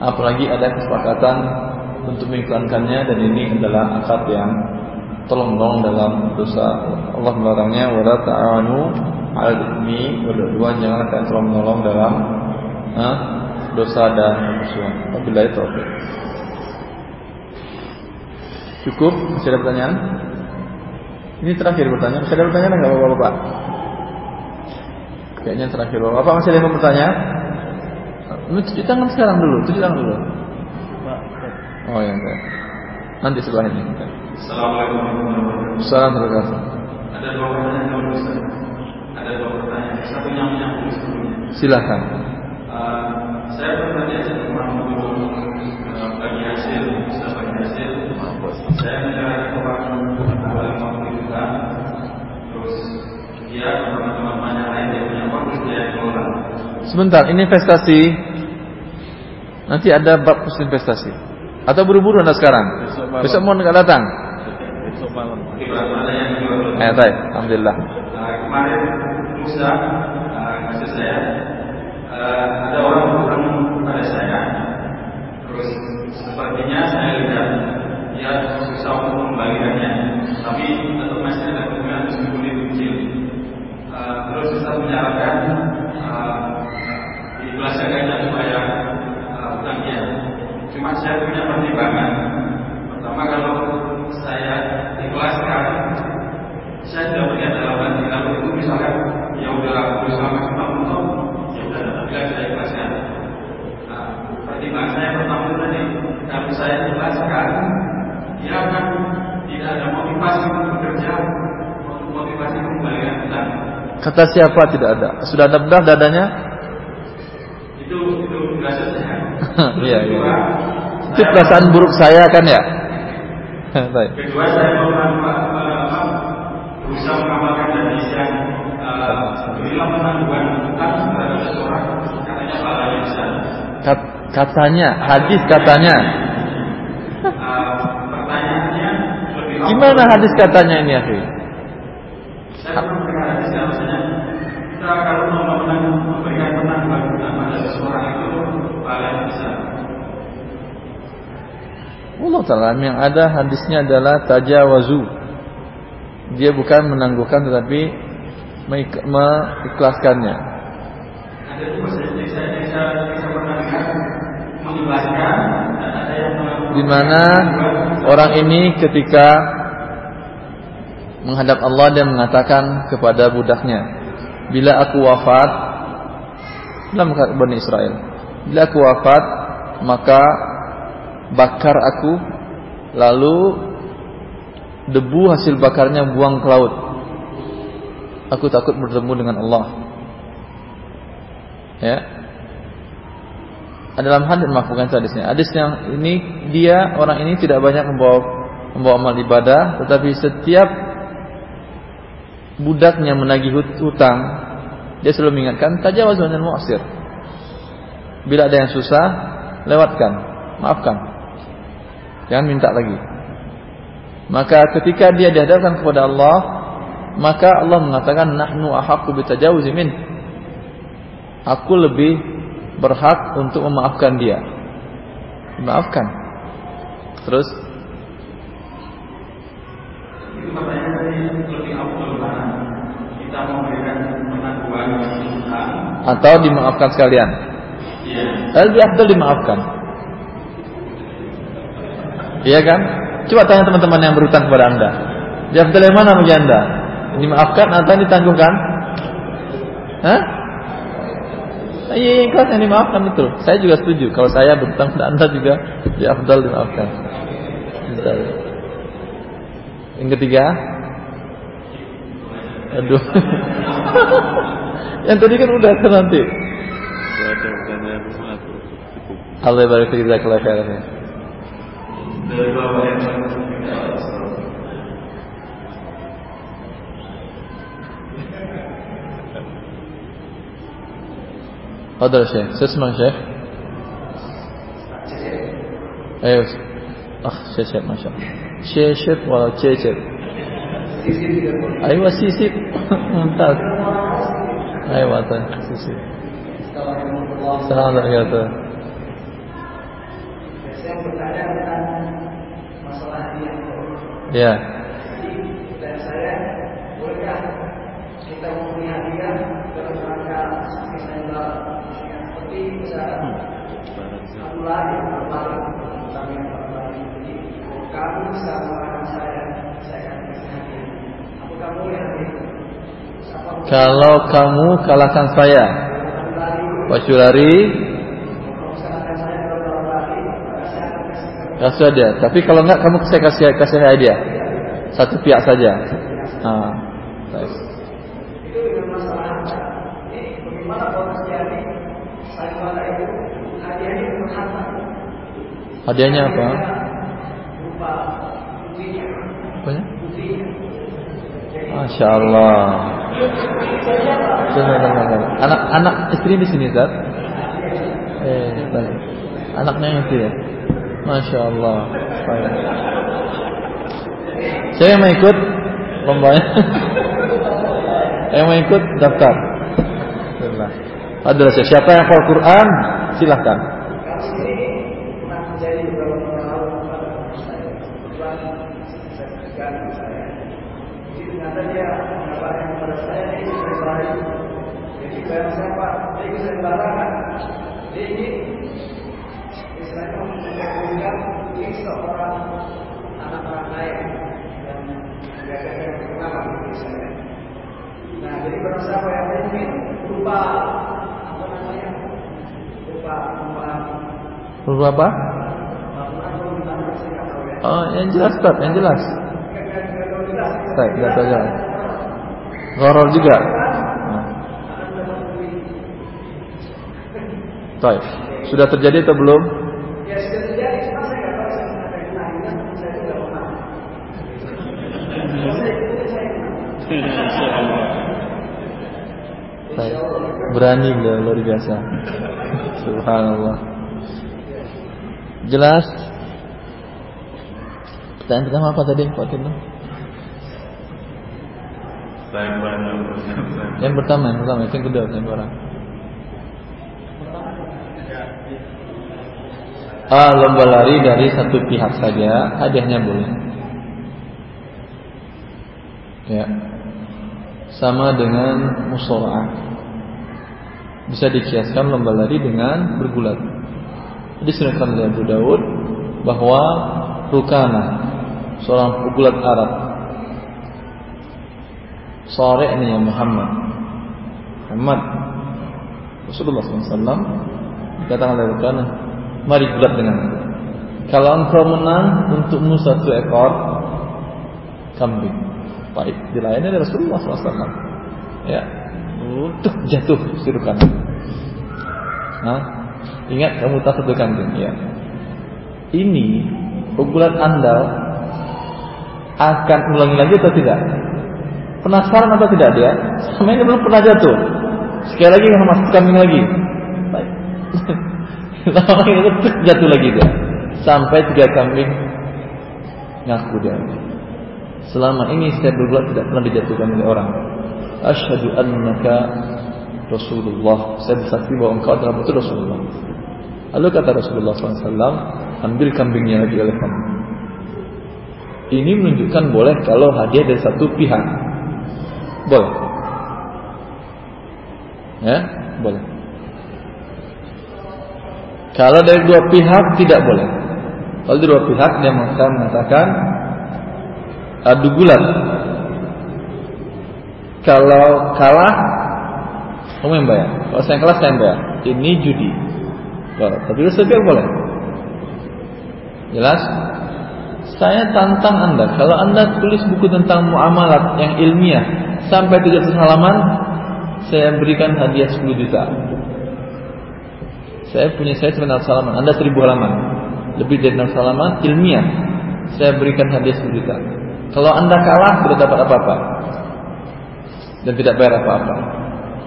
Apalagi ada kesepakatan untuk mengiklankannya dan ini adalah akad yang tolong menolong dalam dosa. Allah melarangnya wala ta'anu 'alal itsmi 'udwan jangan kalian tolong menolong dalam ah, dosa dan permusuhan. Wabillahi taufiq. Cukup? Masih ada pertanyaan? Ini terakhir pertanyaan. Masih ada pertanyaan nggak bapak-bapak? Kayaknya terakhir bapak masih ada yang bertanya? Cuci tangan sekarang dulu, cuci tangan dulu. Oh ya, enggak. Nanti setelah ini. Assalamualaikum warahmatullahi wabarakatuh. Ada dua pertanyaan bisa. Ada dua pertanyaan. Satunya menyambung sebelumnya. Silakan. Uh, saya teman dulu uh, bagi hasil, bisa bagi hasil. Saya menyerahkan orang dua lima puluh juta. Terus dia teman-temannya lain dia punya uang terus dia kelola. Sebentar, ini investasi. Nanti ada bab khusus investasi. Atau buru-buru anda sekarang? Besok malam. Besok mau nggak datang? Besok malam. Eh, baik. Alhamdulillah. Nah, kemarin Musa uh, kasih saya uh, ada orang berutang pada saya terus sepertinya saya lihat dia susah untuk mengembalikannya tapi tetap masih ada kemungkinan meskipun itu kecil Uh, terus saya menyarankan uh, diikhlaskan saja supaya uh, hutangnya cuma saya punya pertimbangan pertama kalau saya ikhlaskan berusaha maksimal untuk ya udah tapi saya ikhlaskan. Nah, pertimbangan saya pertama itu tadi kalau saya ikhlaskan dia akan tidak ada motivasi untuk bekerja, motivasi mengembalikan hutang. Kata siapa tidak ada? Sudah ada bedah dadanya? Itu itu rasa saya. Iya, iya. Itu perasaan buruk saya kan ya? Baik. Kedua saya mau eh, berusaha mengamalkan hadis yang uh, bila penangguhan hutang terhadap seseorang katanya pahalanya besar. Kat- Katanya, hadis katanya. Uh, pertanyaannya. Gimana hadis katanya ini, akhi? Saya pernah mendengar hadis yang maksudnya kita kalau mau menang- memberikan penangguhan hutang pada seseorang itu pahalanya besar. Allah Ta'ala yang ada hadisnya adalah tajawazu. Dia bukan menangguhkan tetapi mengikhlaskannya. Ada Di mana orang ini ketika menghadap Allah dan mengatakan kepada budaknya, bila aku wafat dalam Bani Israel, bila aku wafat maka bakar aku lalu debu hasil bakarnya buang ke laut. Aku takut bertemu dengan Allah. Ya, dalam hadis maaf bukan hadisnya. Hadis yang ini dia orang ini tidak banyak membawa membawa amal ibadah, tetapi setiap budaknya menagih hut- hutang, dia selalu mengingatkan tajawazun dan mu'sir. Bila ada yang susah, lewatkan, maafkan. Jangan minta lagi. Maka ketika dia dihadapkan kepada Allah, maka Allah mengatakan nahnu ahaqqu bitajawuzi min. Aku lebih berhak untuk memaafkan dia. Maafkan. Terus atau dimaafkan sekalian. iya. Lebih afdal dimaafkan. Iya kan? Coba tanya teman-teman yang berhutang kepada Anda. Afdal yang mana bagi Anda? Dimaafkan atau ditangguhkan? Hah? Iya, ikhlas yang dimaafkan betul. Saya juga setuju. Kalau saya berhutang kepada Anda juga, ya afdal dimaafkan. Betul. Yang ketiga, aduh. yang tadi kan udah kan nanti. Allah barik fi jazakallahu khairan. ya. Dari bawah yang Fadal Syekh, saya senang Syekh. Ayo. Ah, Syekh, Masya Allah. Syekh, walau Syekh. Ayo, sisip. Mantap. Ayo, mata. Sisip. Assalamualaikum warahmatullahi Saya bertanya tentang masalah hadiah. Ya. Dan saya bolehkah kita mempunyai hadiah dalam rangka misalnya seperti misalnya aku lari berlari yang berlari jadi kamu bisa melarang saya saya akan kasih hadiah. Apa kamu yang hadiah Kalau kamu kalahkan saya, kamu lari Pak Lari, kalau misalkan saya kalau lari maka saya akan kasih dia. Tapi kalau enggak, kamu saya kasih kasih hadiah. Satu pihak saja. Ah, terjadi sayembara itu hadiahnya apa? Apanya? Masya Allah. Anak-anak istri di sini, Zat. Eh, baik. Anaknya itu ya. Masya Allah. Baik. Saya yang mau ikut lombanya. yang mau ikut daftar. Adalah siapa yang hafal Quran, silahkan. Kalau sini pernah terjadi beberapa tahun lalu pada saya. Kebetulan saya kerjakan saya. Jadi ternyata dia mengabarkan kepada saya dia ikut sayembara itu. Jadi bayang saya Pak, dia ikut sayembara kan? Dia ingin istilahnya menggabungkan ini seorang anak orang kaya yang menjaga yang terkenal di saya. Nah, jadi barang siapa yang mungkin Perlu apa? Oh, yang jelas Ustaz, yang jelas. Ustaz, tidak tahu jelas. Goror juga. Nah. Baik. Sudah terjadi atau belum? Berani beliau luar biasa. Subhanallah. Jelas? Pertanyaan pertama apa tadi Pak Tino? Yang pertama, yang pertama, yang kedua, yang orang. Ah, lomba lari dari satu pihak saja, hadiahnya boleh. Ya. Sama dengan musora'ah. Bisa dikiaskan lomba lari dengan bergulat. Disebutkan oleh Abu Daud bahwa Rukana, seorang pegulat Arab, sore ini Muhammad, Muhammad Rasulullah SAW dikatakan oleh Rukana, mari gulat dengan aku. Kalau engkau menang untukmu satu ekor kambing. Baik, dilayani oleh Rasulullah SAW. Ya, untuk jatuh si Rukana. Nah, ingat kamu tak satu kambing ya. Ini pukulan andal akan ulangi lagi atau tidak? Penasaran atau tidak dia? Sama ini belum pernah jatuh. Sekali lagi nggak masuk kambing lagi. Baik. Jatuh lagi dia. Sampai tiga kambing ngaku dia. Selama ini saya berbuat tidak pernah dijatuhkan oleh orang. Asyhadu annaka Rasulullah. Saya bersaksi bahwa engkau adalah betul Rasulullah. Lalu kata Rasulullah SAW, ambil kambingnya lagi oleh kamu. Ini menunjukkan boleh kalau hadiah dari satu pihak. Boleh. Ya, boleh. Kalau dari dua pihak tidak boleh. Kalau dari dua pihak dia mengatakan adu gulat. Kalau kalah kamu yang bayar. Kalau saya kalah saya yang bayar. Ini judi. Boleh. Tapi itu boleh. Jelas? Saya tantang Anda, kalau Anda tulis buku tentang muamalat yang ilmiah sampai 300 halaman, saya berikan hadiah 10 juta. Saya punya saya 900 halaman, Anda 1000 halaman. Lebih dari 600 halaman ilmiah. Saya berikan hadiah 10 juta. Kalau Anda kalah tidak dapat apa-apa. Dan tidak bayar apa-apa.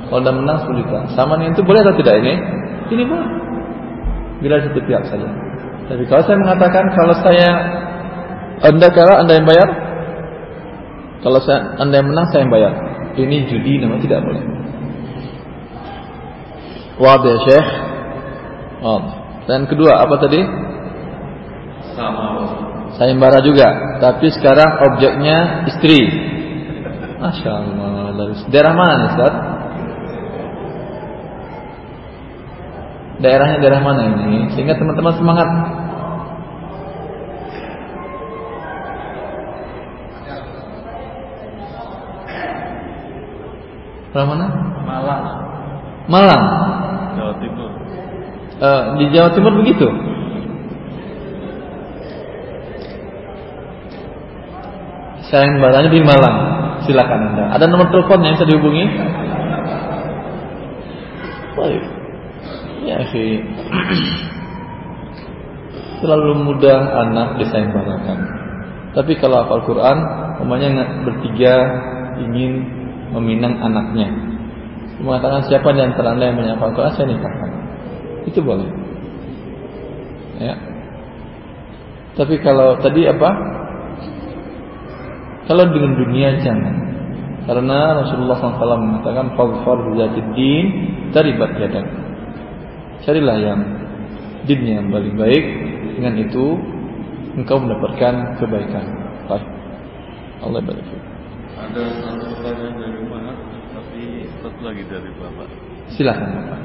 Kalau Anda menang 10 juta. Sama dengan itu boleh atau tidak ini? Ini boleh. Bila satu pihak saja. Tapi kalau saya mengatakan kalau saya anda kalah Anda yang bayar, kalau saya Anda yang menang saya yang bayar. Ini judi namanya tidak boleh. Wadah ya Syekh. Oh. Dan kedua apa tadi? Sama. Sayembara juga, tapi sekarang objeknya istri. Masya Allah. Daerah mana nih Ustaz? Daerahnya daerah mana ini? Sehingga teman-teman semangat Daerah mana? Malang, Malang. Jawa Timur. Eh, di Jawa Timur begitu. Sayembaranya di Malang. Silakan Anda. Ada nomor telepon yang bisa dihubungi? Baik. Ya, sih. Terlalu mudah anak disayembarakan. Tapi kalau hafal Quran, umpamanya bertiga ingin meminang anaknya. Mengatakan siapa di antara anda yang menyapa Quran saya nikahkan. Itu boleh. Ya. Tapi kalau tadi apa? Kalau dengan dunia jangan. Karena Rasulullah SAW mengatakan Fadfar din taribat Carilah yang dinnya yang paling baik Dengan itu Engkau mendapatkan kebaikan Baik Allah barik Ada satu pertanyaan dari Mahat, tapi satu lagi dari Bapak. Silakan Bapak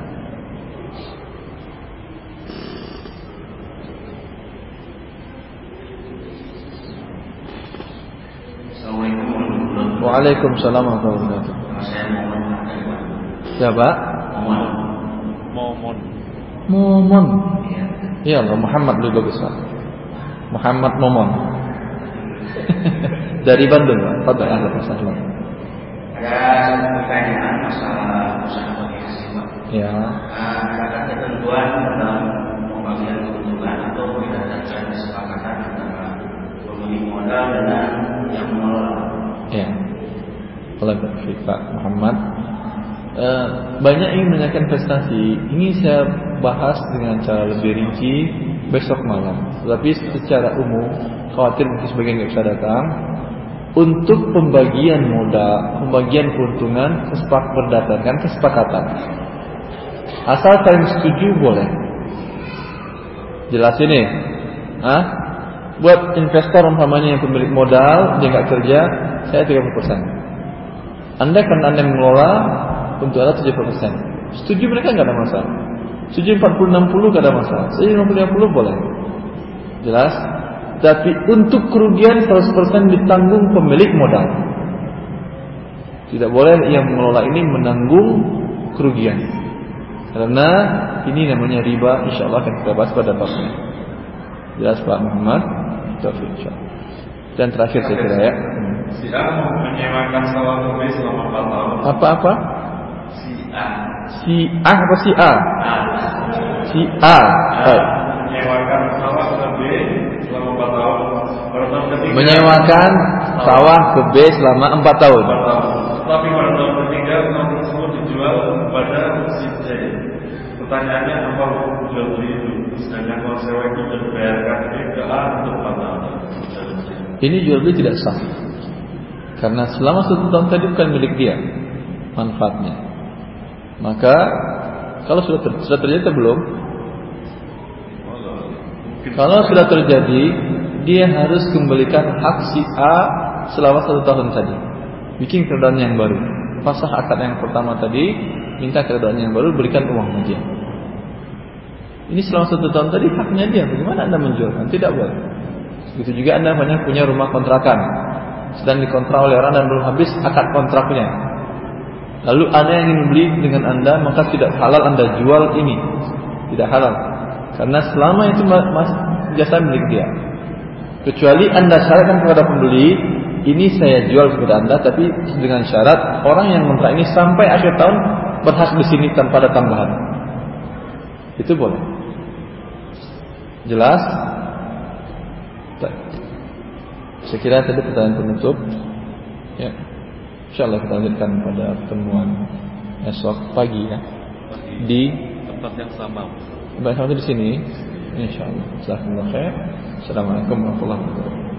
Assalamualaikum warahmatullahi wabarakatuh. Waalaikumsalam warahmatullahi wabarakatuh Saya Muhammad Hakim. Siapa? Momon. Iya. Allah Muhammad lebih bagus Pak. Muhammad Momon. Dari Bandung Pak. Pada ahlan wasahlan. Ada pertanyaan masalah usaha Pak. Ya. Uh, adakah ketentuan dalam pembagian keuntungan atau berdasarkan kesepakatan antara pemilik modal dengan yang mengelola? Ya. Oleh Pak Muhammad. Uh, banyak yang menanyakan investasi. Ini saya bahas dengan cara lebih rinci besok malam. Tapi secara umum, khawatir mungkin sebagian nggak bisa datang. Untuk pembagian modal, pembagian keuntungan kesepak berdasarkan kesepakatan. Asal saling setuju boleh. Jelas ini. Hah? Buat investor umpamanya yang pemilik modal, dia nggak kerja, saya 30%. Anda kan Anda mengelola untuk ada 70%. Setuju mereka nggak ada masalah. Setuju 40-60 gak ada masalah. Setuju 50-50 boleh. Jelas? Tapi untuk kerugian 100% ditanggung pemilik modal. Tidak boleh yang mengelola ini menanggung kerugian. Karena ini namanya riba, insya Allah akan kita bahas pada babnya. Jelas Pak Muhammad? Taufik insya Allah. Dan terakhir saya kira ya. Si A menyewakan sawah selama 4 tahun. Apa-apa? Si A. Si A apa si A? Si A. Baik. Menyewakan sawah ke B selama 4 tahun. Menyewakan sawah ke B selama 4 tahun. 4 tahun. Tapi pada tahun ketiga tanah tersebut dijual kepada si C. Pertanyaannya apa hukum jual beli itu? Sedangkan kalau sewa itu dibayarkan B ke A untuk 4 tahun. Ini jual beli tidak sah. Karena selama satu tahun tadi bukan milik dia manfaatnya. Maka kalau sudah ter, sudah terjadi atau belum? Kalau sudah terjadi, dia harus kembalikan hak si A selama satu tahun tadi. Bikin keredaan yang baru. Pasah akad yang pertama tadi, minta keredaan yang baru, berikan uang dia. Ini selama satu tahun tadi haknya dia. Bagaimana anda menjualkan? Tidak boleh. Begitu juga anda banyak punya rumah kontrakan, sedang dikontrak oleh orang dan belum habis akad kontraknya. Lalu anda yang ingin membeli dengan anda, maka tidak halal anda jual ini. Tidak halal. Karena selama itu mas, jasa milik dia. Kecuali anda syaratkan kepada pembeli, ini saya jual kepada anda, tapi dengan syarat orang yang kontrak ini sampai akhir tahun berhak di sini tanpa ada tambahan. Itu boleh. Jelas? Saya kira tadi pertanyaan penutup. Ya. Insya Allah kita lanjutkan pada pertemuan esok pagi ya. Di tempat yang sama. Baik sampai di sini. Insya Allah. Assalamualaikum warahmatullahi wabarakatuh.